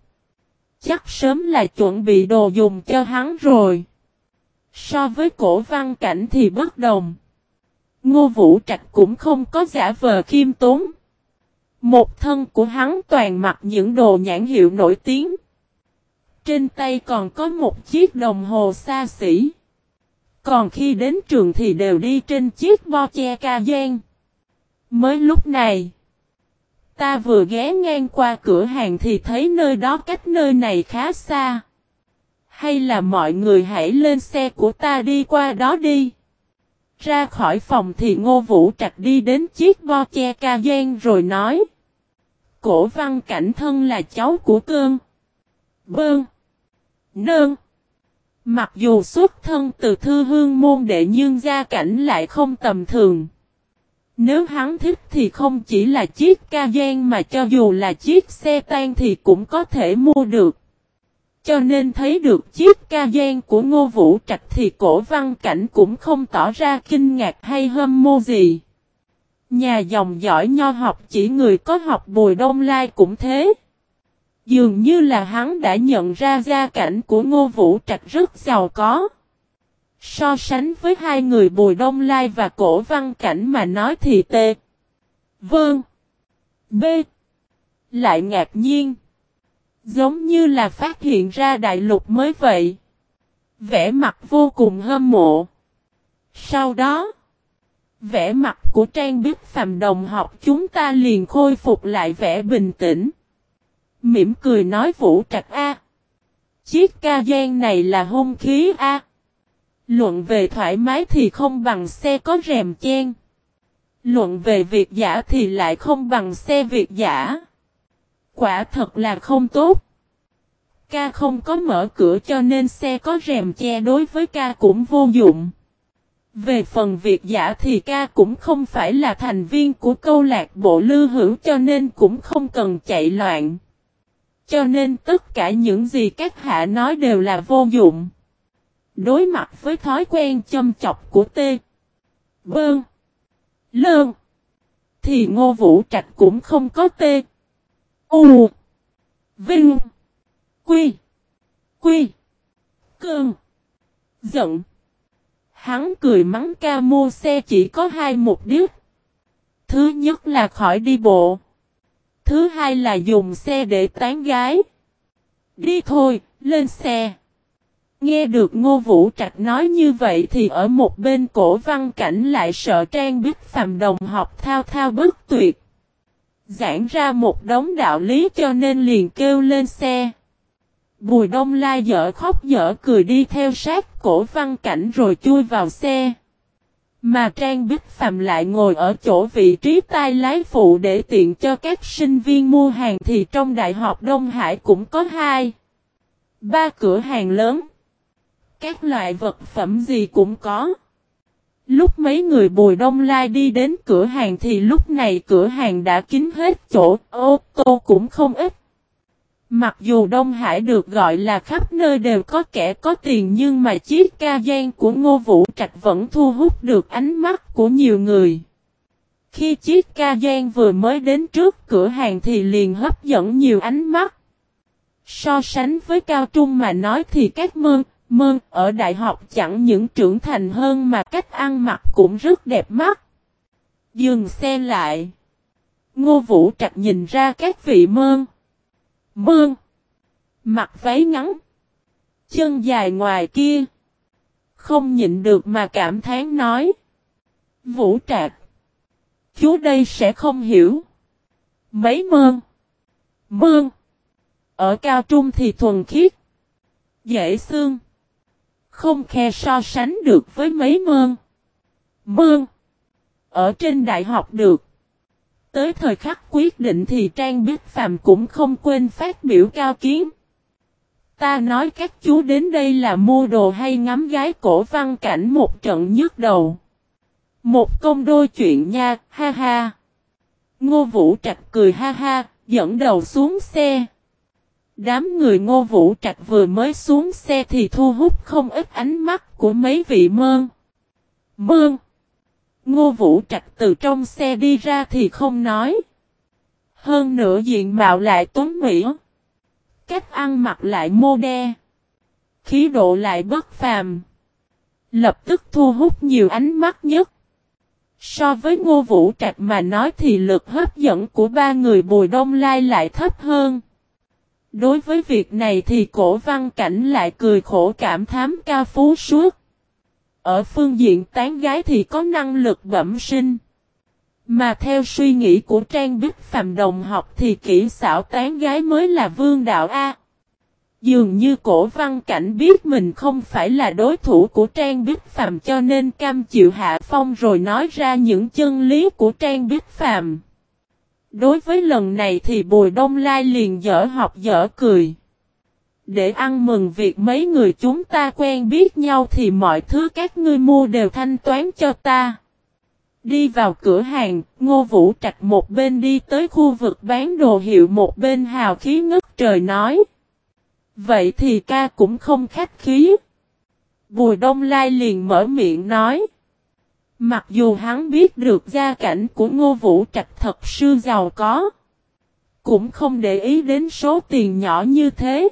Chắc sớm là chuẩn bị đồ dùng cho hắn rồi. So với cổ văn cảnh thì bất đồng. Ngô Vũ Trạch cũng không có giả vờ khiêm tốn. Một thân của hắn toàn mặc những đồ nhãn hiệu nổi tiếng. Trên tay còn có một chiếc đồng hồ xa xỉ. Còn khi đến trường thì đều đi trên chiếc bo che ca gian. Mới lúc này, ta vừa ghé ngang qua cửa hàng thì thấy nơi đó cách nơi này khá xa. Hay là mọi người hãy lên xe của ta đi qua đó đi. Ra khỏi phòng thì Ngô Vũ Trạch đi đến chiếc bo che ca gian rồi nói cổ văn cảnh thân là cháu của cơn. Bơn. Nơn. Mặc dù xuất thân từ thư hương môn đệ nhưng gia cảnh lại không tầm thường. Nếu hắn thích thì không chỉ là chiếc ca gian mà cho dù là chiếc xe tan thì cũng có thể mua được. Cho nên thấy được chiếc ca gian của Ngô Vũ Trạch thì cổ văn cảnh cũng không tỏ ra kinh ngạc hay hâm mô gì. Nhà dòng giỏi nho học chỉ người có học bùi đông lai cũng thế. Dường như là hắn đã nhận ra gia cảnh của ngô vũ trạch rất giàu có. So sánh với hai người bùi đông lai và cổ văn cảnh mà nói thì tê. Vâng. B. Lại ngạc nhiên. Giống như là phát hiện ra đại lục mới vậy. Vẽ mặt vô cùng hâm mộ. Sau đó vẻ mặt của Trang Bích Phàm đồng học chúng ta liền khôi phục lại vẻ bình tĩnh. Mỉm cười nói Vũ Trạch A. Chiếc ca gian này là hung khí A. Luận về thoải mái thì không bằng xe có rèm chen. Luận về việc giả thì lại không bằng xe việc giả. Quả thật là không tốt. Ca không có mở cửa cho nên xe có rèm che đối với ca cũng vô dụng. Về phần việc giả thì ca cũng không phải là thành viên của câu lạc bộ lưu hữu cho nên cũng không cần chạy loạn. Cho nên tất cả những gì các hạ nói đều là vô dụng. Đối mặt với thói quen châm chọc của T. Bơn. Lơn. Thì ngô vũ trạch cũng không có T. U. Vinh. Quy. Quy. Cơn. Giận. Hắn cười mắng ca mua xe chỉ có hai mục đích. Thứ nhất là khỏi đi bộ. Thứ hai là dùng xe để tán gái. Đi thôi, lên xe. Nghe được Ngô Vũ Trạch nói như vậy thì ở một bên cổ văn cảnh lại sợ Trang Bích Phàm đồng học thao thao bất tuyệt. Giảng ra một đống đạo lý cho nên liền kêu lên xe. Bùi đông lai dở khóc dở cười đi theo sát cổ văn cảnh rồi chui vào xe. Mà Trang Bích Phạm lại ngồi ở chỗ vị trí tay lái phụ để tiện cho các sinh viên mua hàng thì trong Đại học Đông Hải cũng có hai. Ba cửa hàng lớn. Các loại vật phẩm gì cũng có. Lúc mấy người bùi đông lai đi đến cửa hàng thì lúc này cửa hàng đã kín hết chỗ, ô tô cũng không ít. Mặc dù Đông Hải được gọi là khắp nơi đều có kẻ có tiền nhưng mà chiếc ca gian của Ngô Vũ Trạch vẫn thu hút được ánh mắt của nhiều người. Khi chiếc ca gian vừa mới đến trước cửa hàng thì liền hấp dẫn nhiều ánh mắt. So sánh với cao trung mà nói thì các mơn, mơn ở đại học chẳng những trưởng thành hơn mà cách ăn mặc cũng rất đẹp mắt. Dừng xe lại. Ngô Vũ Trạch nhìn ra các vị mơn Mương. Mặc váy ngắn. Chân dài ngoài kia. Không nhịn được mà cảm thán nói. Vũ trạc. Chú đây sẽ không hiểu. Mấy mương. Mương. Ở cao trung thì thuần khiết. Dễ xương. Không khe so sánh được với mấy mương. Mương. Ở trên đại học được. Tới thời khắc quyết định thì Trang Biết Phạm cũng không quên phát biểu cao kiến. Ta nói các chú đến đây là mua đồ hay ngắm gái cổ văn cảnh một trận nhức đầu. Một công đôi chuyện nha, ha ha. Ngô Vũ Trạch cười ha ha, dẫn đầu xuống xe. Đám người Ngô Vũ Trạch vừa mới xuống xe thì thu hút không ít ánh mắt của mấy vị mơn. Mơn. Ngô Vũ Trạch từ trong xe đi ra thì không nói. Hơn nữa diện mạo lại tuấn mỹ. Cách ăn mặc lại mô đe. Khí độ lại bất phàm. Lập tức thu hút nhiều ánh mắt nhất. So với Ngô Vũ Trạch mà nói thì lực hấp dẫn của ba người Bùi Đông Lai lại thấp hơn. Đối với việc này thì cổ văn cảnh lại cười khổ cảm thám ca phú suốt. Ở phương diện tán gái thì có năng lực bẩm sinh. Mà theo suy nghĩ của Trang Bích Phạm đồng học thì kỹ xảo tán gái mới là vương đạo A. Dường như cổ văn cảnh biết mình không phải là đối thủ của Trang Bích Phạm cho nên cam chịu hạ phong rồi nói ra những chân lý của Trang Bích Phạm. Đối với lần này thì Bùi Đông Lai liền dở học dở cười. Để ăn mừng việc mấy người chúng ta quen biết nhau thì mọi thứ các ngươi mua đều thanh toán cho ta. Đi vào cửa hàng, Ngô Vũ Trạch một bên đi tới khu vực bán đồ hiệu một bên hào khí ngất trời nói. Vậy thì ca cũng không khách khí. Bùi Đông Lai liền mở miệng nói. Mặc dù hắn biết được gia cảnh của Ngô Vũ Trạch thật sư giàu có. Cũng không để ý đến số tiền nhỏ như thế.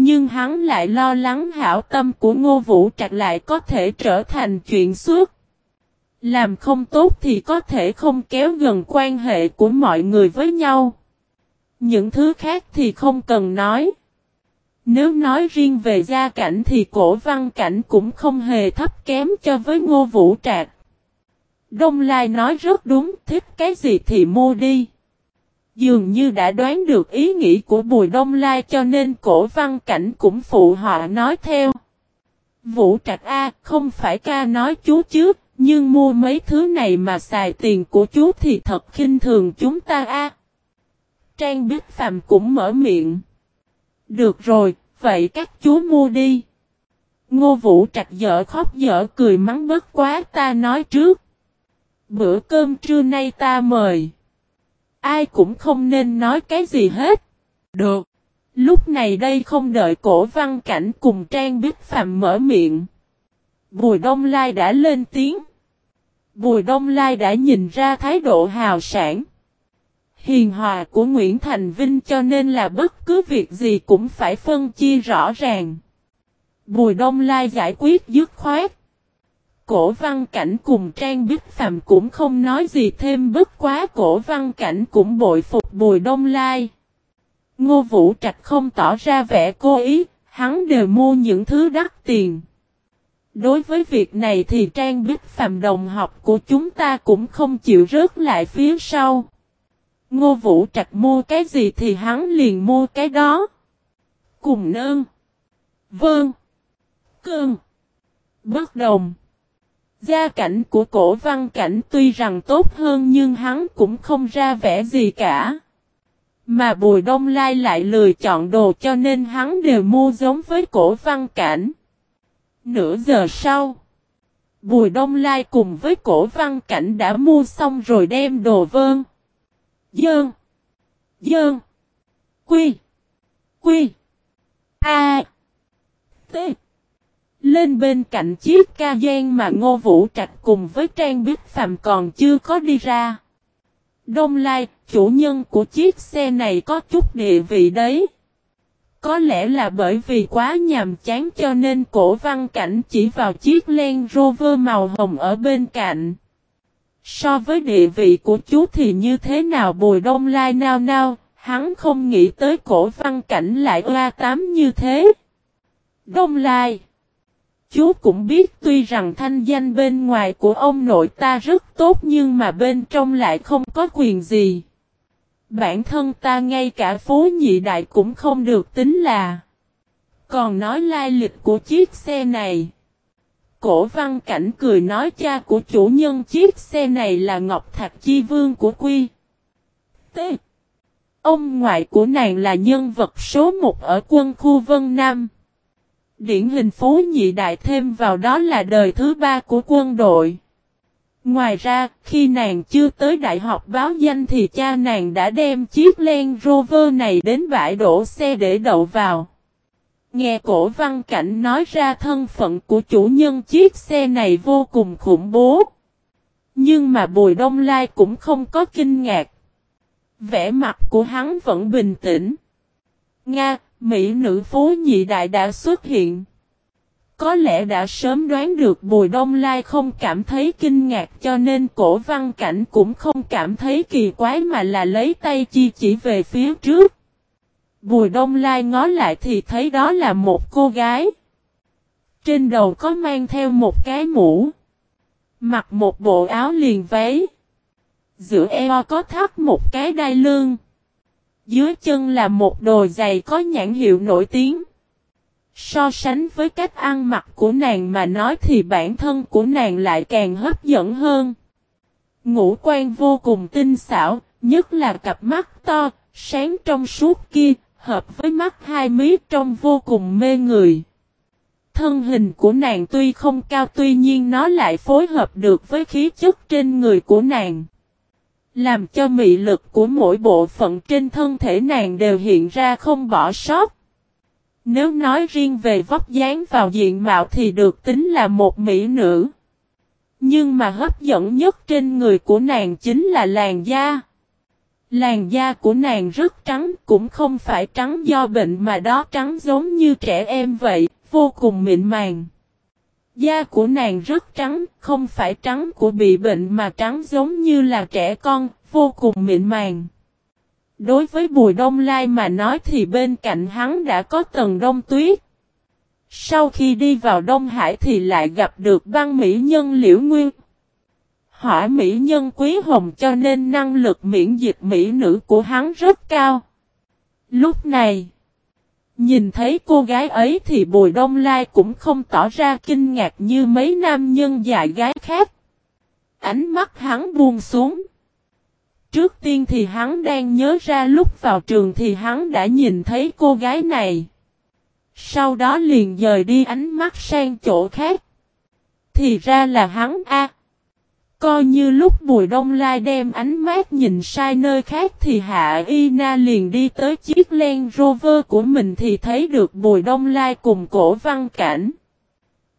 Nhưng hắn lại lo lắng hảo tâm của Ngô Vũ Trạch lại có thể trở thành chuyện suốt. Làm không tốt thì có thể không kéo gần quan hệ của mọi người với nhau. Những thứ khác thì không cần nói. Nếu nói riêng về gia cảnh thì cổ văn cảnh cũng không hề thấp kém cho với ngô vũ trạc. Đông Lai nói rất đúng, thích cái gì thì mua đi. Dường như đã đoán được ý nghĩ của Bùi Đông Lai cho nên cổ văn cảnh cũng phụ họ nói theo. Vũ Trạch A, không phải ca nói chú chứ, nhưng mua mấy thứ này mà xài tiền của chú thì thật khinh thường chúng ta A. Trang Bích Phạm cũng mở miệng. Được rồi, vậy các chú mua đi. Ngô Vũ Trạch dở khóc dở cười mắng bất quá ta nói trước. Bữa cơm trưa nay ta mời. Ai cũng không nên nói cái gì hết. Được. Lúc này đây không đợi cổ văn cảnh cùng Trang Bích Phạm mở miệng. Bùi Đông Lai đã lên tiếng. Bùi Đông Lai đã nhìn ra thái độ hào sản. Hiền hòa của Nguyễn Thành Vinh cho nên là bất cứ việc gì cũng phải phân chia rõ ràng. Bùi Đông Lai giải quyết dứt khoát. Cổ văn cảnh cùng Trang Bích Phạm cũng không nói gì thêm bất quá cổ văn cảnh cũng bội phục Bùi Đông Lai. Ngô Vũ Trạch không tỏ ra vẻ cố ý, hắn đều mua những thứ đắt tiền. Đối với việc này thì Trang Bích Phạm đồng học của chúng ta cũng không chịu rớt lại phía sau. Ngô Vũ Trạch mua cái gì thì hắn liền mua cái đó. Cùng nơn. vương, vâng. Cơn. Bất đồng. Gia cảnh của cổ văn cảnh tuy rằng tốt hơn nhưng hắn cũng không ra vẻ gì cả. Mà Bùi Đông Lai lại lười chọn đồ cho nên hắn đều mua giống với cổ văn cảnh. Nửa giờ sau, Bùi Đông Lai cùng với cổ văn cảnh đã mua xong rồi đem đồ vơn. Dơn. Dơn. Quy. Quy. A. T. Lên bên cạnh chiếc ca gian mà Ngô Vũ Trạch cùng với Trang Bích Phạm còn chưa có đi ra. Đông Lai, chủ nhân của chiếc xe này có chút địa vị đấy. Có lẽ là bởi vì quá nhàm chán cho nên cổ văn cảnh chỉ vào chiếc Land Rover màu hồng ở bên cạnh. So với địa vị của chú thì như thế nào bùi đông lai nao nao, hắn không nghĩ tới cổ văn cảnh lại oa tám như thế. Đông lai Chú cũng biết tuy rằng thanh danh bên ngoài của ông nội ta rất tốt nhưng mà bên trong lại không có quyền gì. Bản thân ta ngay cả phố nhị đại cũng không được tính là. Còn nói lai lịch của chiếc xe này. Cổ văn cảnh cười nói cha của chủ nhân chiếc xe này là Ngọc Thạch Chi Vương của Quy. T. Ông ngoại của nàng là nhân vật số một ở quân khu Vân Nam. Điển hình phố nhị đại thêm vào đó là đời thứ ba của quân đội. Ngoài ra, khi nàng chưa tới đại học báo danh thì cha nàng đã đem chiếc Land Rover này đến bãi đổ xe để đậu vào. Nghe cổ văn cảnh nói ra thân phận của chủ nhân chiếc xe này vô cùng khủng bố. Nhưng mà Bùi Đông Lai cũng không có kinh ngạc. Vẻ mặt của hắn vẫn bình tĩnh. Nga, Mỹ nữ phố nhị đại đã xuất hiện. Có lẽ đã sớm đoán được Bùi Đông Lai không cảm thấy kinh ngạc cho nên cổ văn cảnh cũng không cảm thấy kỳ quái mà là lấy tay chi chỉ về phía trước. Bùi Đông Lai ngó lại thì thấy đó là một cô gái. Trên đầu có mang theo một cái mũ. Mặc một bộ áo liền váy. Giữa eo có thắt một cái đai lưng. Dưới chân là một đồi giày có nhãn hiệu nổi tiếng. So sánh với cách ăn mặc của nàng mà nói thì bản thân của nàng lại càng hấp dẫn hơn. Ngũ quan vô cùng tinh xảo, nhất là cặp mắt to, sáng trong suốt kia, hợp với mắt hai mí trong vô cùng mê người. Thân hình của nàng tuy không cao tuy nhiên nó lại phối hợp được với khí chất trên người của nàng. Làm cho mị lực của mỗi bộ phận trên thân thể nàng đều hiện ra không bỏ sót. Nếu nói riêng về vóc dáng vào diện mạo thì được tính là một mỹ nữ. Nhưng mà hấp dẫn nhất trên người của nàng chính là làn da. Làn da của nàng rất trắng, cũng không phải trắng do bệnh mà đó trắng giống như trẻ em vậy, vô cùng mịn màng. Da của nàng rất trắng, không phải trắng của bị bệnh mà trắng giống như là trẻ con, vô cùng mịn màng. Đối với Bùi Đông Lai mà nói thì bên cạnh hắn đã có tầng đông tuyết. Sau khi đi vào Đông Hải thì lại gặp được băng mỹ nhân Liễu Nguyên. Hỏa mỹ nhân quý hồng cho nên năng lực miễn dịch mỹ nữ của hắn rất cao. Lúc này, nhìn thấy cô gái ấy thì Bùi Đông Lai cũng không tỏ ra kinh ngạc như mấy nam nhân dại gái khác. Ánh mắt hắn buông xuống. Trước tiên thì hắn đang nhớ ra lúc vào trường thì hắn đã nhìn thấy cô gái này. Sau đó liền dời đi ánh mắt sang chỗ khác. Thì ra là hắn A. Coi như lúc Bùi Đông Lai đem ánh mắt nhìn sai nơi khác thì Hạ Y Na liền đi tới chiếc Land Rover của mình thì thấy được Bùi Đông Lai cùng cổ văn cảnh.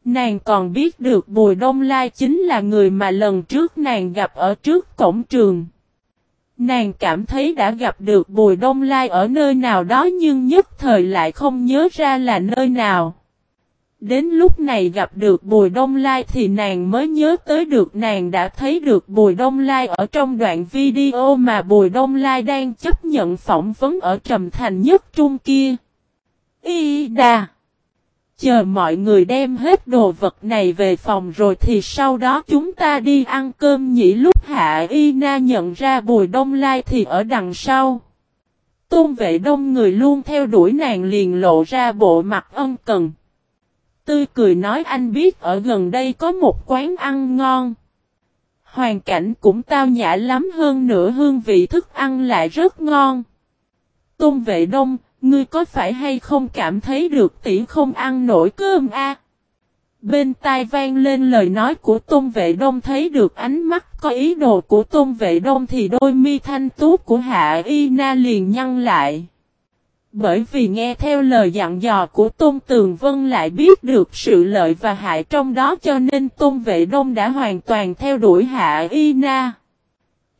Nàng còn biết được Bùi Đông Lai chính là người mà lần trước nàng gặp ở trước cổng trường. Nàng cảm thấy đã gặp được Bùi Đông Lai ở nơi nào đó nhưng nhất thời lại không nhớ ra là nơi nào. Đến lúc này gặp được Bùi Đông Lai thì nàng mới nhớ tới được nàng đã thấy được Bùi Đông Lai ở trong đoạn video mà Bùi Đông Lai đang chấp nhận phỏng vấn ở Trầm Thành nhất trung kia. Y đà! Chờ mọi người đem hết đồ vật này về phòng rồi thì sau đó chúng ta đi ăn cơm nhỉ lúc Hạ Y Na nhận ra Bùi Đông Lai thì ở đằng sau. Tôn vệ đông người luôn theo đuổi nàng liền lộ ra bộ mặt ân cần. Tươi cười nói anh biết ở gần đây có một quán ăn ngon. Hoàn cảnh cũng tao nhã lắm hơn nữa hương vị thức ăn lại rất ngon. Tôn vệ đông, ngươi có phải hay không cảm thấy được tỷ không ăn nổi cơm a? Bên tai vang lên lời nói của Tôn Vệ Đông thấy được ánh mắt có ý đồ của Tôn Vệ Đông thì đôi mi thanh tú của Hạ Y Na liền nhăn lại. Bởi vì nghe theo lời dặn dò của Tôn Tường Vân lại biết được sự lợi và hại trong đó cho nên Tôn Vệ Đông đã hoàn toàn theo đuổi Hạ Y Na.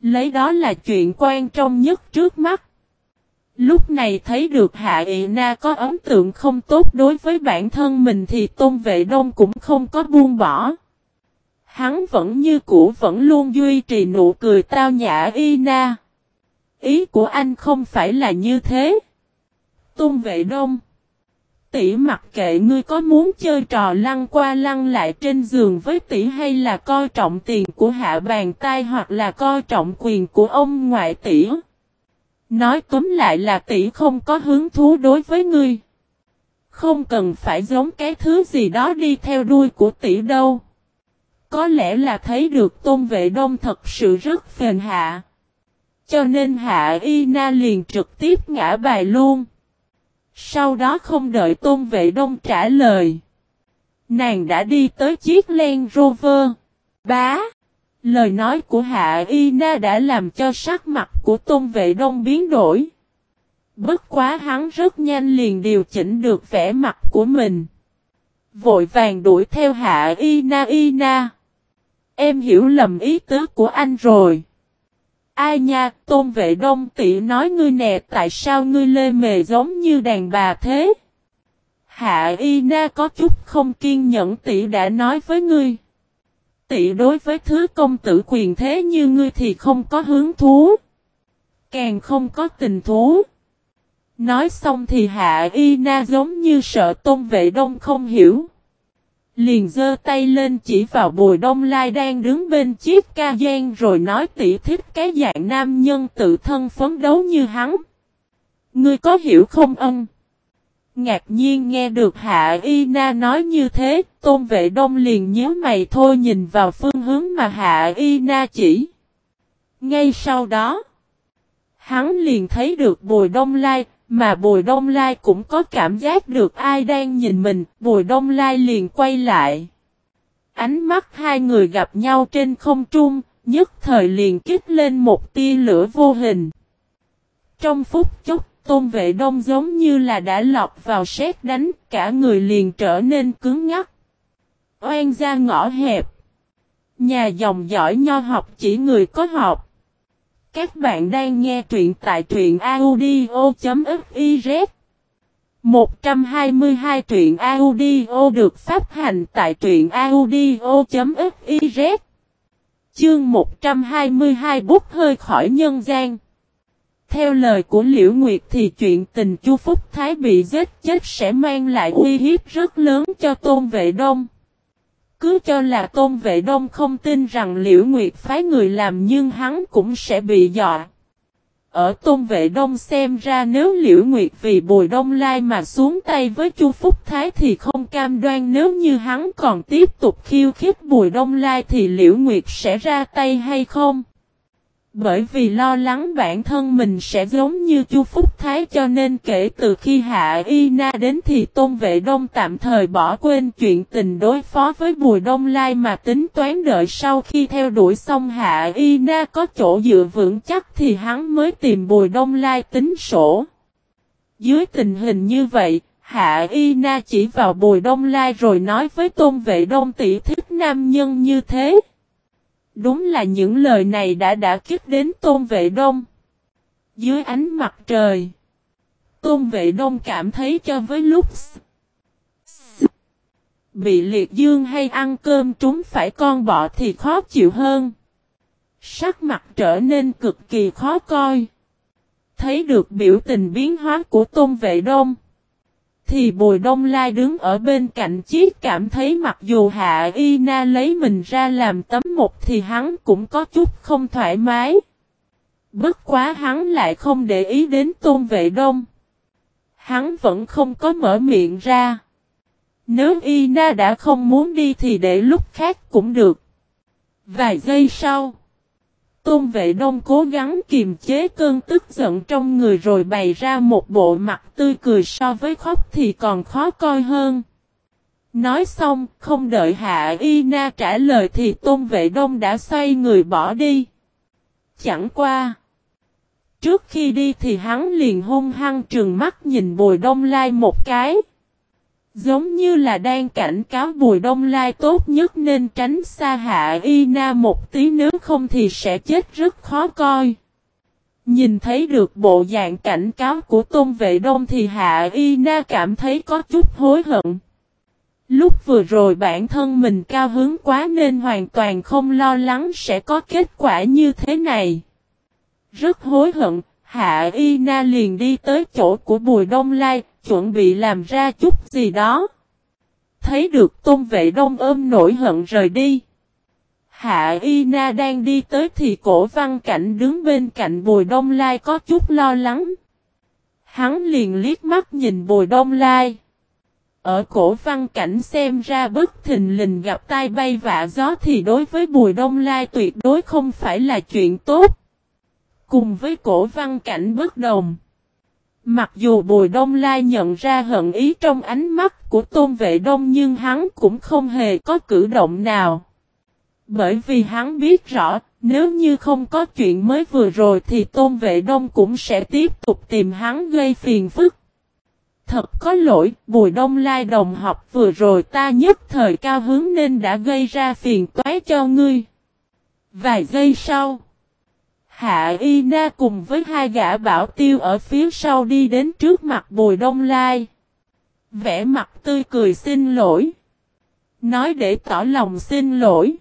Lấy đó là chuyện quan trọng nhất trước mắt. Lúc này thấy được Hạ Y Na có ấn tượng không tốt đối với bản thân mình thì Tôn Vệ Đông cũng không có buông bỏ. Hắn vẫn như cũ vẫn luôn duy trì nụ cười tao nhã Y Na. Ý của anh không phải là như thế. Tôn Vệ Đông Tỷ mặc kệ ngươi có muốn chơi trò lăn qua lăn lại trên giường với tỷ hay là coi trọng tiền của hạ bàn tay hoặc là coi trọng quyền của ông ngoại tỷ. Nói túm lại là tỷ không có hứng thú đối với ngươi. Không cần phải giống cái thứ gì đó đi theo đuôi của tỷ đâu. Có lẽ là thấy được tôn vệ đông thật sự rất phền hạ. Cho nên hạ y na liền trực tiếp ngã bài luôn. Sau đó không đợi tôn vệ đông trả lời. Nàng đã đi tới chiếc len rover. Bá. Lời nói của Hạ Y Na đã làm cho sắc mặt của Tôn Vệ Đông biến đổi. Bất quá hắn rất nhanh liền điều chỉnh được vẻ mặt của mình. Vội vàng đuổi theo Hạ Y Na Y Na. Em hiểu lầm ý tứ của anh rồi. Ai nha, Tôn Vệ Đông tỷ nói ngươi nè tại sao ngươi lê mề giống như đàn bà thế? Hạ Y Na có chút không kiên nhẫn tỷ đã nói với ngươi tỷ đối với thứ công tử quyền thế như ngươi thì không có hứng thú. Càng không có tình thú. Nói xong thì hạ y na giống như sợ tôn vệ đông không hiểu. Liền giơ tay lên chỉ vào bùi đông lai đang đứng bên chiếc ca gian rồi nói tỉ thích cái dạng nam nhân tự thân phấn đấu như hắn. Ngươi có hiểu không ân? Ngạc nhiên nghe được Hạ Y Na nói như thế, Tôn Vệ Đông liền nhớ mày thôi nhìn vào phương hướng mà Hạ Y Na chỉ. Ngay sau đó, hắn liền thấy được Bùi Đông Lai, mà Bùi Đông Lai cũng có cảm giác được ai đang nhìn mình, Bùi Đông Lai liền quay lại. Ánh mắt hai người gặp nhau trên không trung, nhất thời liền kích lên một tia lửa vô hình. Trong phút chốc Tôn vệ đông giống như là đã lọc vào xét đánh, cả người liền trở nên cứng ngắc. Oan ra ngõ hẹp. Nhà dòng giỏi nho học chỉ người có học. Các bạn đang nghe truyện tại truyện audio.fiz 122 truyện audio được phát hành tại truyện audio.fiz Chương 122 bút hơi khỏi nhân gian. Theo lời của Liễu Nguyệt thì chuyện tình Chu Phúc Thái bị giết chết sẽ mang lại uy hiếp rất lớn cho Tôn Vệ Đông. Cứ cho là Tôn Vệ Đông không tin rằng Liễu Nguyệt phái người làm nhưng hắn cũng sẽ bị dọa. Ở Tôn Vệ Đông xem ra nếu Liễu Nguyệt vì Bùi Đông Lai mà xuống tay với Chu Phúc Thái thì không cam đoan nếu như hắn còn tiếp tục khiêu khích Bùi Đông Lai thì Liễu Nguyệt sẽ ra tay hay không. Bởi vì lo lắng bản thân mình sẽ giống như Chu Phúc Thái cho nên kể từ khi Hạ Y Na đến thì Tôn Vệ Đông tạm thời bỏ quên chuyện tình đối phó với Bùi Đông Lai mà tính toán đợi sau khi theo đuổi xong Hạ Y Na có chỗ dựa vững chắc thì hắn mới tìm Bùi Đông Lai tính sổ. Dưới tình hình như vậy, Hạ Y Na chỉ vào Bùi Đông Lai rồi nói với Tôn Vệ Đông tỷ thích nam nhân như thế. Đúng là những lời này đã đã kích đến Tôn Vệ Đông. Dưới ánh mặt trời, Tôn Vệ Đông cảm thấy cho với lúc Bị liệt dương hay ăn cơm trúng phải con bọ thì khó chịu hơn. Sắc mặt trở nên cực kỳ khó coi. Thấy được biểu tình biến hóa của Tôn Vệ Đông. Thì Bùi Đông Lai đứng ở bên cạnh chiếc cảm thấy mặc dù Hạ Y Na lấy mình ra làm tấm một thì hắn cũng có chút không thoải mái. Bất quá hắn lại không để ý đến Tôn Vệ Đông. Hắn vẫn không có mở miệng ra. Nếu Y Na đã không muốn đi thì để lúc khác cũng được. Vài giây sau. Tôn vệ đông cố gắng kiềm chế cơn tức giận trong người rồi bày ra một bộ mặt tươi cười so với khóc thì còn khó coi hơn. Nói xong, không đợi Hạ Y Na trả lời thì Tôn Vệ Đông đã xoay người bỏ đi. Chẳng qua. Trước khi đi thì hắn liền hung hăng trừng mắt nhìn Bùi Đông Lai một cái. Giống như là đang cảnh cáo Bùi Đông Lai tốt nhất nên tránh xa Hạ Y Na một tí nếu không thì sẽ chết rất khó coi. Nhìn thấy được bộ dạng cảnh cáo của Tôn Vệ Đông thì Hạ Y Na cảm thấy có chút hối hận. Lúc vừa rồi bản thân mình cao hứng quá nên hoàn toàn không lo lắng sẽ có kết quả như thế này. Rất hối hận, Hạ Y Na liền đi tới chỗ của Bùi Đông Lai, chuẩn bị làm ra chút gì đó. Thấy được Tôn Vệ Đông ôm nổi hận rời đi. Hạ Y Na đang đi tới thì cổ văn cảnh đứng bên cạnh Bùi Đông Lai có chút lo lắng. Hắn liền liếc mắt nhìn Bùi Đông Lai. Ở cổ văn cảnh xem ra bất thình lình gặp tai bay vạ gió thì đối với Bùi Đông Lai tuyệt đối không phải là chuyện tốt. Cùng với cổ văn cảnh bất đồng. Mặc dù Bùi Đông Lai nhận ra hận ý trong ánh mắt của Tôn Vệ Đông nhưng hắn cũng không hề có cử động nào. Bởi vì hắn biết rõ, nếu như không có chuyện mới vừa rồi thì Tôn Vệ Đông cũng sẽ tiếp tục tìm hắn gây phiền phức. Thật có lỗi, Bùi Đông Lai đồng học vừa rồi ta nhất thời cao hứng nên đã gây ra phiền toái cho ngươi. Vài giây sau. Hạ Y Na cùng với hai gã bảo tiêu ở phía sau đi đến trước mặt Bùi Đông Lai. Vẽ mặt tươi cười xin lỗi. Nói để tỏ lòng xin lỗi.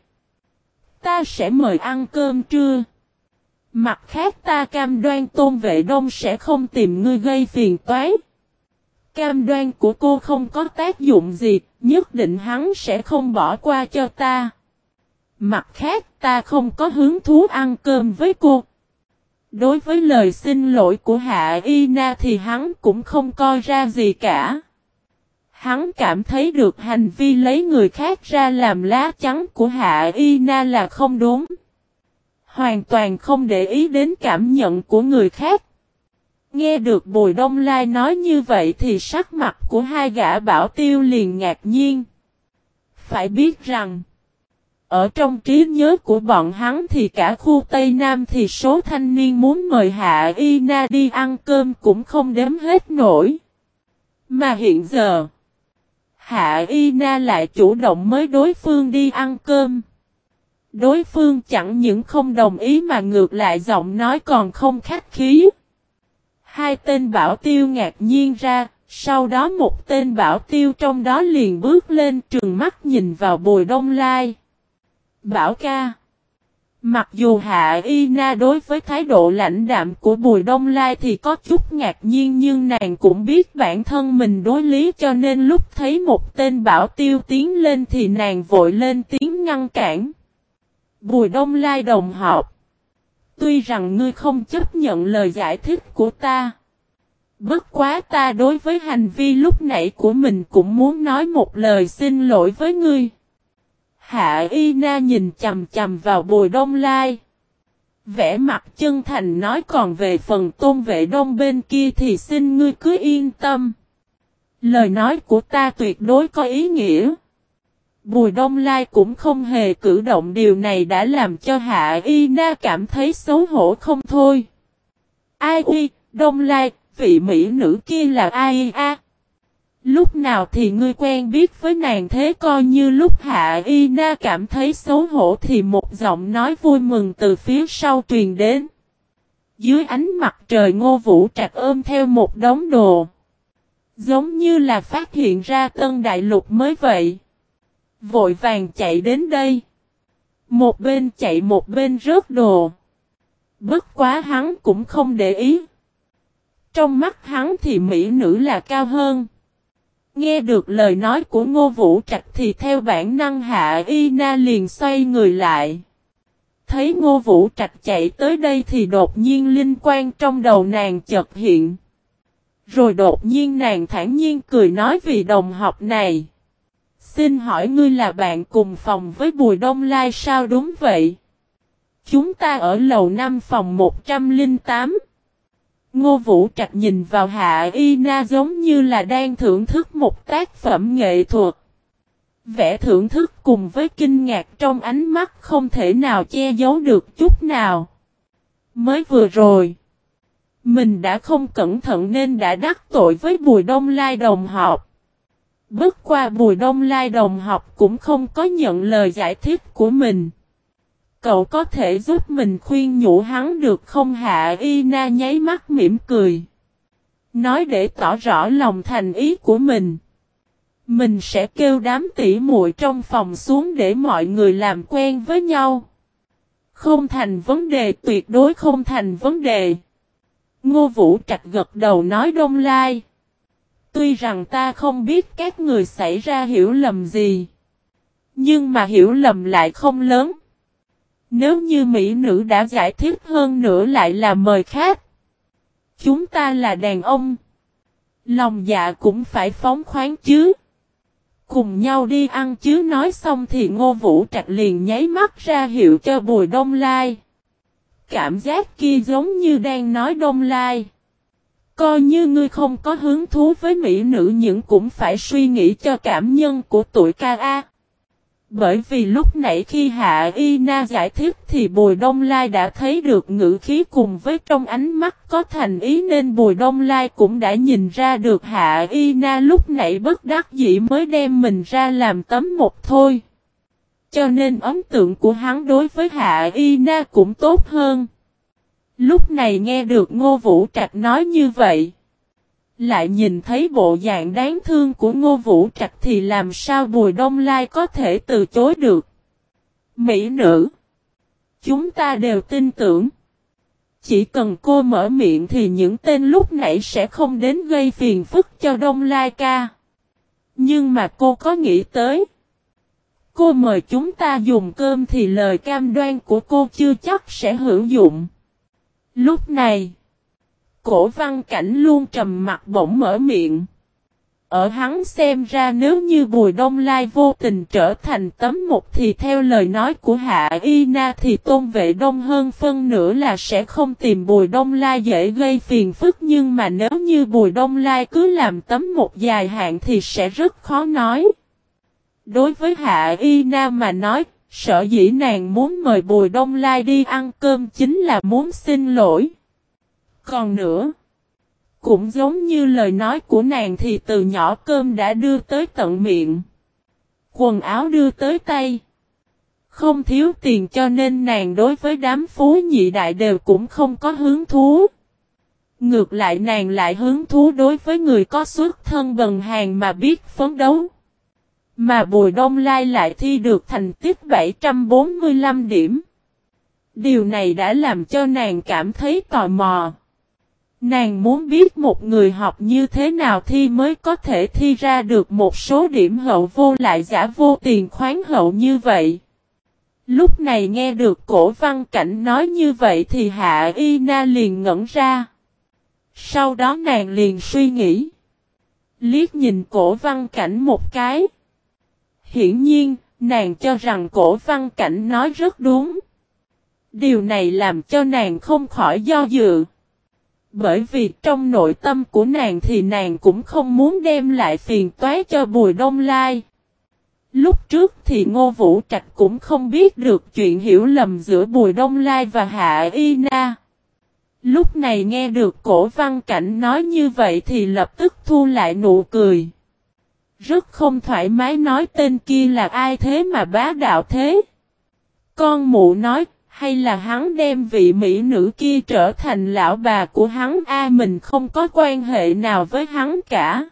Ta sẽ mời ăn cơm trưa. Mặt khác ta cam đoan tôn vệ đông sẽ không tìm ngươi gây phiền toái. Cam đoan của cô không có tác dụng gì, nhất định hắn sẽ không bỏ qua cho ta. Mặt khác ta không có hứng thú ăn cơm với cô. Đối với lời xin lỗi của Hạ Y Na thì hắn cũng không coi ra gì cả. Hắn cảm thấy được hành vi lấy người khác ra làm lá chắn của Hạ Y Na là không đúng. Hoàn toàn không để ý đến cảm nhận của người khác. Nghe được Bùi Đông Lai nói như vậy thì sắc mặt của hai gã bảo tiêu liền ngạc nhiên. Phải biết rằng, ở trong trí nhớ của bọn hắn thì cả khu Tây Nam thì số thanh niên muốn mời Hạ Y Na đi ăn cơm cũng không đếm hết nổi. Mà hiện giờ, Hạ Y Na lại chủ động mới đối phương đi ăn cơm. Đối phương chẳng những không đồng ý mà ngược lại giọng nói còn không khách khí. Hai tên bảo tiêu ngạc nhiên ra, sau đó một tên bảo tiêu trong đó liền bước lên trường mắt nhìn vào bùi đông lai. Bảo ca. Mặc dù Hạ Y Na đối với thái độ lãnh đạm của Bùi Đông Lai thì có chút ngạc nhiên nhưng nàng cũng biết bản thân mình đối lý cho nên lúc thấy một tên bảo tiêu tiến lên thì nàng vội lên tiếng ngăn cản. Bùi Đông Lai đồng họp. Tuy rằng ngươi không chấp nhận lời giải thích của ta. Bất quá ta đối với hành vi lúc nãy của mình cũng muốn nói một lời xin lỗi với ngươi. Hạ Y Na nhìn chầm chầm vào bùi đông lai. Vẽ mặt chân thành nói còn về phần tôn vệ đông bên kia thì xin ngươi cứ yên tâm. Lời nói của ta tuyệt đối có ý nghĩa. Bùi Đông Lai cũng không hề cử động điều này đã làm cho Hạ Y Na cảm thấy xấu hổ không thôi. Ai uy, Đông Lai, vị mỹ nữ kia là ai a? Lúc nào thì ngươi quen biết với nàng thế coi như lúc Hạ Y Na cảm thấy xấu hổ thì một giọng nói vui mừng từ phía sau truyền đến. Dưới ánh mặt trời ngô vũ trạc ôm theo một đống đồ. Giống như là phát hiện ra tân đại lục mới vậy. Vội vàng chạy đến đây. Một bên chạy một bên rớt đồ. Bất quá hắn cũng không để ý. Trong mắt hắn thì mỹ nữ là cao hơn. Nghe được lời nói của Ngô Vũ Trạch thì theo bản năng Hạ Y Na liền xoay người lại. Thấy Ngô Vũ Trạch chạy tới đây thì đột nhiên linh quan trong đầu nàng chợt hiện. Rồi đột nhiên nàng thản nhiên cười nói vì đồng học này. Xin hỏi ngươi là bạn cùng phòng với Bùi Đông Lai sao đúng vậy? Chúng ta ở lầu 5 phòng 108. Ngô Vũ Trạch nhìn vào Hạ Y Na giống như là đang thưởng thức một tác phẩm nghệ thuật. Vẻ thưởng thức cùng với kinh ngạc trong ánh mắt không thể nào che giấu được chút nào. Mới vừa rồi, mình đã không cẩn thận nên đã đắc tội với Bùi Đông Lai đồng học. Bước qua Bùi Đông Lai đồng học cũng không có nhận lời giải thích của mình. Cậu có thể giúp mình khuyên nhủ hắn được không hạ y na nháy mắt mỉm cười. Nói để tỏ rõ lòng thành ý của mình. Mình sẽ kêu đám tỉ muội trong phòng xuống để mọi người làm quen với nhau. Không thành vấn đề, tuyệt đối không thành vấn đề. Ngô Vũ Trạch gật đầu nói đông lai. Tuy rằng ta không biết các người xảy ra hiểu lầm gì. Nhưng mà hiểu lầm lại không lớn. Nếu như mỹ nữ đã giải thích hơn nữa lại là mời khác. Chúng ta là đàn ông. Lòng dạ cũng phải phóng khoáng chứ. Cùng nhau đi ăn chứ nói xong thì ngô vũ trạch liền nháy mắt ra hiệu cho bùi đông lai. Cảm giác kia giống như đang nói đông lai. Coi như ngươi không có hứng thú với mỹ nữ nhưng cũng phải suy nghĩ cho cảm nhân của tuổi ca A. Bởi vì lúc nãy khi Hạ Y Na giải thích thì Bùi Đông Lai đã thấy được ngữ khí cùng với trong ánh mắt có thành ý nên Bùi Đông Lai cũng đã nhìn ra được Hạ Y Na lúc nãy bất đắc dĩ mới đem mình ra làm tấm một thôi. Cho nên ấn tượng của hắn đối với Hạ Y Na cũng tốt hơn. Lúc này nghe được Ngô Vũ Trạch nói như vậy. Lại nhìn thấy bộ dạng đáng thương của Ngô Vũ Trạch thì làm sao Bùi Đông Lai có thể từ chối được. Mỹ nữ. Chúng ta đều tin tưởng. Chỉ cần cô mở miệng thì những tên lúc nãy sẽ không đến gây phiền phức cho Đông Lai ca. Nhưng mà cô có nghĩ tới. Cô mời chúng ta dùng cơm thì lời cam đoan của cô chưa chắc sẽ hữu dụng. Lúc này, cổ văn cảnh luôn trầm mặt bỗng mở miệng. Ở hắn xem ra nếu như Bùi Đông Lai vô tình trở thành tấm một thì theo lời nói của Hạ Y Na thì tôn vệ đông hơn phân nữa là sẽ không tìm Bùi Đông Lai dễ gây phiền phức nhưng mà nếu như Bùi Đông Lai cứ làm tấm một dài hạn thì sẽ rất khó nói. Đối với Hạ Y Na mà nói, sợ dĩ nàng muốn mời Bùi Đông Lai đi ăn cơm chính là muốn xin lỗi. Còn nữa, cũng giống như lời nói của nàng thì từ nhỏ cơm đã đưa tới tận miệng. Quần áo đưa tới tay. Không thiếu tiền cho nên nàng đối với đám phú nhị đại đều cũng không có hứng thú. Ngược lại nàng lại hứng thú đối với người có xuất thân bần hàng mà biết phấn đấu. Mà Bùi Đông Lai lại thi được thành tích 745 điểm. Điều này đã làm cho nàng cảm thấy tò mò. Nàng muốn biết một người học như thế nào thi mới có thể thi ra được một số điểm hậu vô lại giả vô tiền khoáng hậu như vậy. Lúc này nghe được cổ văn cảnh nói như vậy thì Hạ Y Na liền ngẩn ra. Sau đó nàng liền suy nghĩ. liếc nhìn cổ văn cảnh một cái. Hiển nhiên, nàng cho rằng cổ văn cảnh nói rất đúng. Điều này làm cho nàng không khỏi do dự. Bởi vì trong nội tâm của nàng thì nàng cũng không muốn đem lại phiền toái cho Bùi Đông Lai. Lúc trước thì Ngô Vũ Trạch cũng không biết được chuyện hiểu lầm giữa Bùi Đông Lai và Hạ Y Na. Lúc này nghe được cổ văn cảnh nói như vậy thì lập tức thu lại nụ cười. Rất không thoải mái nói tên kia là ai thế mà bá đạo thế. Con mụ nói, hay là hắn đem vị mỹ nữ kia trở thành lão bà của hắn a, mình không có quan hệ nào với hắn cả.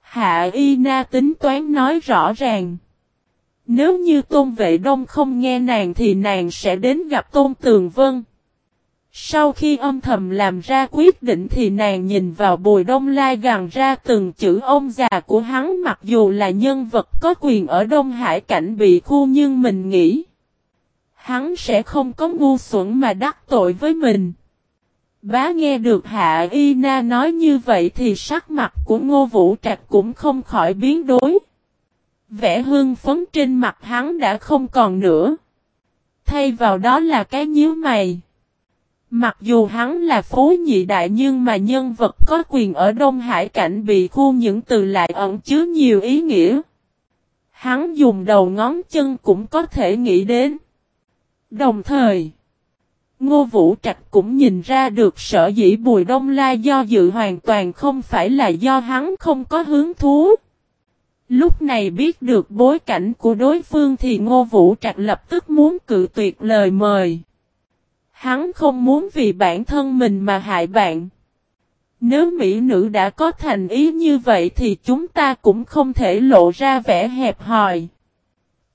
Hạ Y Na tính toán nói rõ ràng. Nếu như Tôn Vệ Đông không nghe nàng thì nàng sẽ đến gặp Tôn Tường Vân. Sau khi âm thầm làm ra quyết định thì nàng nhìn vào bùi đông lai gằn ra từng chữ ông già của hắn mặc dù là nhân vật có quyền ở Đông Hải cảnh bị khu nhưng mình nghĩ. Hắn sẽ không có ngu xuẩn mà đắc tội với mình. Bá nghe được Hạ Y Na nói như vậy thì sắc mặt của Ngô Vũ Trạch cũng không khỏi biến đổi. Vẻ hương phấn trên mặt hắn đã không còn nữa. Thay vào đó là cái nhíu mày. Mặc dù hắn là phú nhị đại nhưng mà nhân vật có quyền ở Đông Hải cảnh bị khu những từ lại ẩn chứa nhiều ý nghĩa. Hắn dùng đầu ngón chân cũng có thể nghĩ đến. Đồng thời, Ngô Vũ Trạch cũng nhìn ra được sở dĩ Bùi Đông Lai do dự hoàn toàn không phải là do hắn không có hứng thú. Lúc này biết được bối cảnh của đối phương thì Ngô Vũ Trạch lập tức muốn cự tuyệt lời mời. Hắn không muốn vì bản thân mình mà hại bạn. Nếu mỹ nữ đã có thành ý như vậy thì chúng ta cũng không thể lộ ra vẻ hẹp hòi.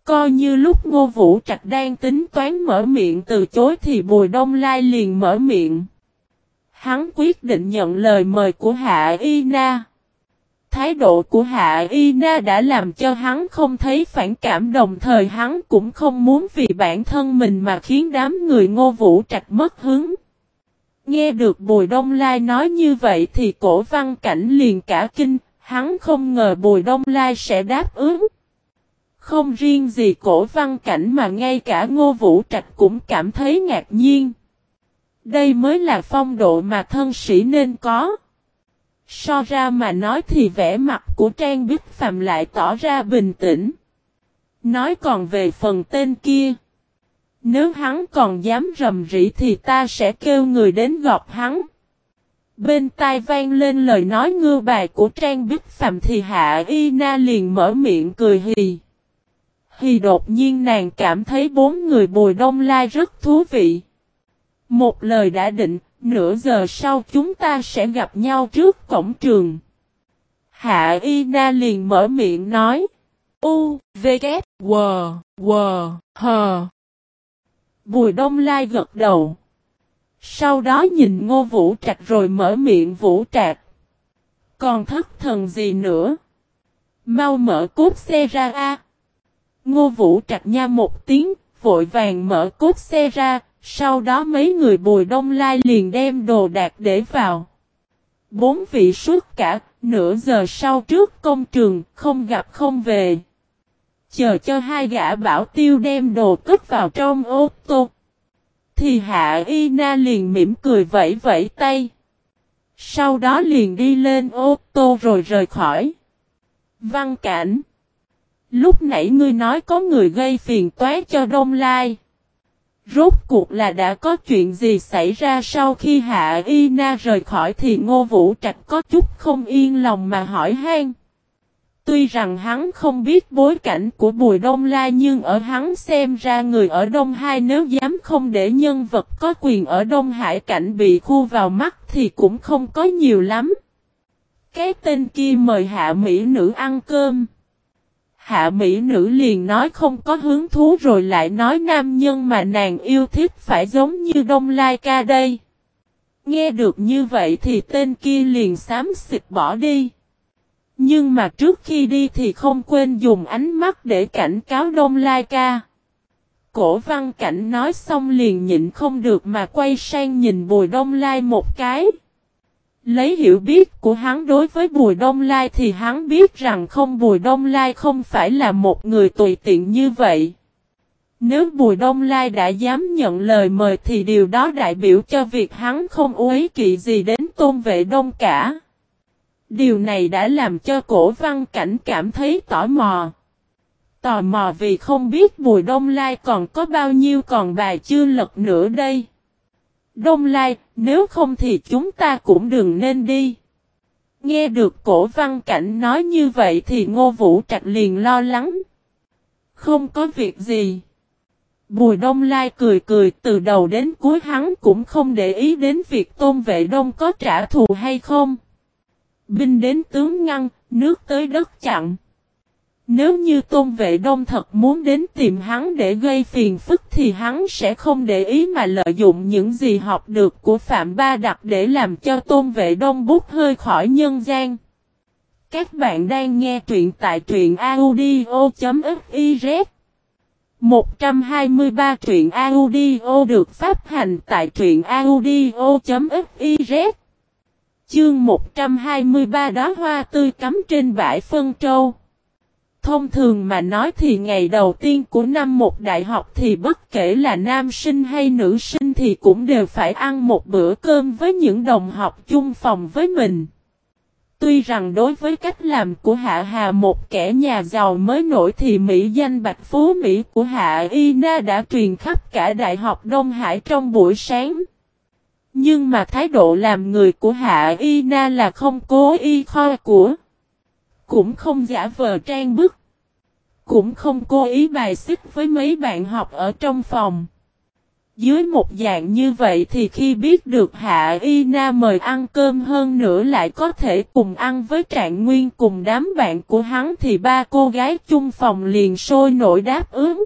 Coi như lúc Ngô Vũ Trạch đang tính toán mở miệng từ chối thì Bùi Đông Lai liền mở miệng. Hắn quyết định nhận lời mời của Hạ Y Na. Thái độ của Hạ Y Na đã làm cho hắn không thấy phản cảm đồng thời hắn cũng không muốn vì bản thân mình mà khiến đám người Ngô Vũ Trạch mất hứng. Nghe được Bùi Đông Lai nói như vậy thì cổ văn cảnh liền cả kinh, hắn không ngờ Bùi Đông Lai sẽ đáp ứng. Không riêng gì cổ văn cảnh mà ngay cả ngô vũ trạch cũng cảm thấy ngạc nhiên. Đây mới là phong độ mà thân sĩ nên có. So ra mà nói thì vẻ mặt của Trang Bích Phạm lại tỏ ra bình tĩnh. Nói còn về phần tên kia. Nếu hắn còn dám rầm rỉ thì ta sẽ kêu người đến gọt hắn. Bên tai vang lên lời nói ngư bài của Trang Bích Phạm thì Hạ Y Na liền mở miệng cười hì. Thì đột nhiên nàng cảm thấy bốn người bùi đông lai rất thú vị. Một lời đã định, nửa giờ sau chúng ta sẽ gặp nhau trước cổng trường. Hạ Y Na liền mở miệng nói. U, V, K, W, W, H. Bùi đông lai gật đầu. Sau đó nhìn ngô vũ trạch rồi mở miệng vũ trạch. Còn thất thần gì nữa? Mau mở cốt xe ra a. Ngô Vũ trạch nha một tiếng, vội vàng mở cốt xe ra, sau đó mấy người bùi đông lai liền đem đồ đạc để vào. Bốn vị suốt cả, nửa giờ sau trước công trường, không gặp không về. Chờ cho hai gã bảo tiêu đem đồ cất vào trong ô tô. Thì hạ y na liền mỉm cười vẫy vẫy tay. Sau đó liền đi lên ô tô rồi rời khỏi. Văn cảnh. Lúc nãy ngươi nói có người gây phiền toái cho Đông Lai. Rốt cuộc là đã có chuyện gì xảy ra sau khi Hạ Y Na rời khỏi thì Ngô Vũ Trạch có chút không yên lòng mà hỏi han. Tuy rằng hắn không biết bối cảnh của Bùi Đông Lai nhưng ở hắn xem ra người ở Đông Hai nếu dám không để nhân vật có quyền ở Đông Hải cảnh bị khu vào mắt thì cũng không có nhiều lắm. Cái tên kia mời hạ mỹ nữ ăn cơm. Hạ mỹ nữ liền nói không có hứng thú rồi lại nói nam nhân mà nàng yêu thích phải giống như Đông Lai ca đây. Nghe được như vậy thì tên kia liền xám xịt bỏ đi. Nhưng mà trước khi đi thì không quên dùng ánh mắt để cảnh cáo Đông Lai ca. Cổ văn cảnh nói xong liền nhịn không được mà quay sang nhìn bùi Đông Lai một cái. Lấy hiểu biết của hắn đối với Bùi Đông Lai thì hắn biết rằng không Bùi Đông Lai không phải là một người tùy tiện như vậy. Nếu Bùi Đông Lai đã dám nhận lời mời thì điều đó đại biểu cho việc hắn không uế kỵ gì đến tôn vệ đông cả. Điều này đã làm cho cổ văn cảnh cảm thấy tỏ mò. Tò mò vì không biết Bùi Đông Lai còn có bao nhiêu còn bài chưa lật nữa đây. Đông Lai, nếu không thì chúng ta cũng đừng nên đi. Nghe được cổ văn cảnh nói như vậy thì ngô vũ trạch liền lo lắng. Không có việc gì. Bùi Đông Lai cười cười từ đầu đến cuối hắn cũng không để ý đến việc tôn vệ đông có trả thù hay không. Binh đến tướng ngăn, nước tới đất chặn. Nếu như Tôn Vệ Đông thật muốn đến tìm hắn để gây phiền phức thì hắn sẽ không để ý mà lợi dụng những gì học được của Phạm Ba Đặc để làm cho Tôn Vệ Đông bút hơi khỏi nhân gian. Các bạn đang nghe truyện tại truyện audio.fiz 123 truyện audio được phát hành tại truyện audio.fiz Chương 123 đó hoa tươi cắm trên bãi phân trâu. Thông thường mà nói thì ngày đầu tiên của năm một đại học thì bất kể là nam sinh hay nữ sinh thì cũng đều phải ăn một bữa cơm với những đồng học chung phòng với mình. Tuy rằng đối với cách làm của Hạ Hà một kẻ nhà giàu mới nổi thì Mỹ danh Bạch Phú Mỹ của Hạ Y Na đã truyền khắp cả Đại học Đông Hải trong buổi sáng. Nhưng mà thái độ làm người của Hạ Y Na là không cố ý kho của. Cũng không giả vờ trang bức. Cũng không cố ý bài xích với mấy bạn học ở trong phòng. Dưới một dạng như vậy thì khi biết được Hạ Y Na mời ăn cơm hơn nữa lại có thể cùng ăn với Trạng Nguyên cùng đám bạn của hắn thì ba cô gái chung phòng liền sôi nổi đáp ứng.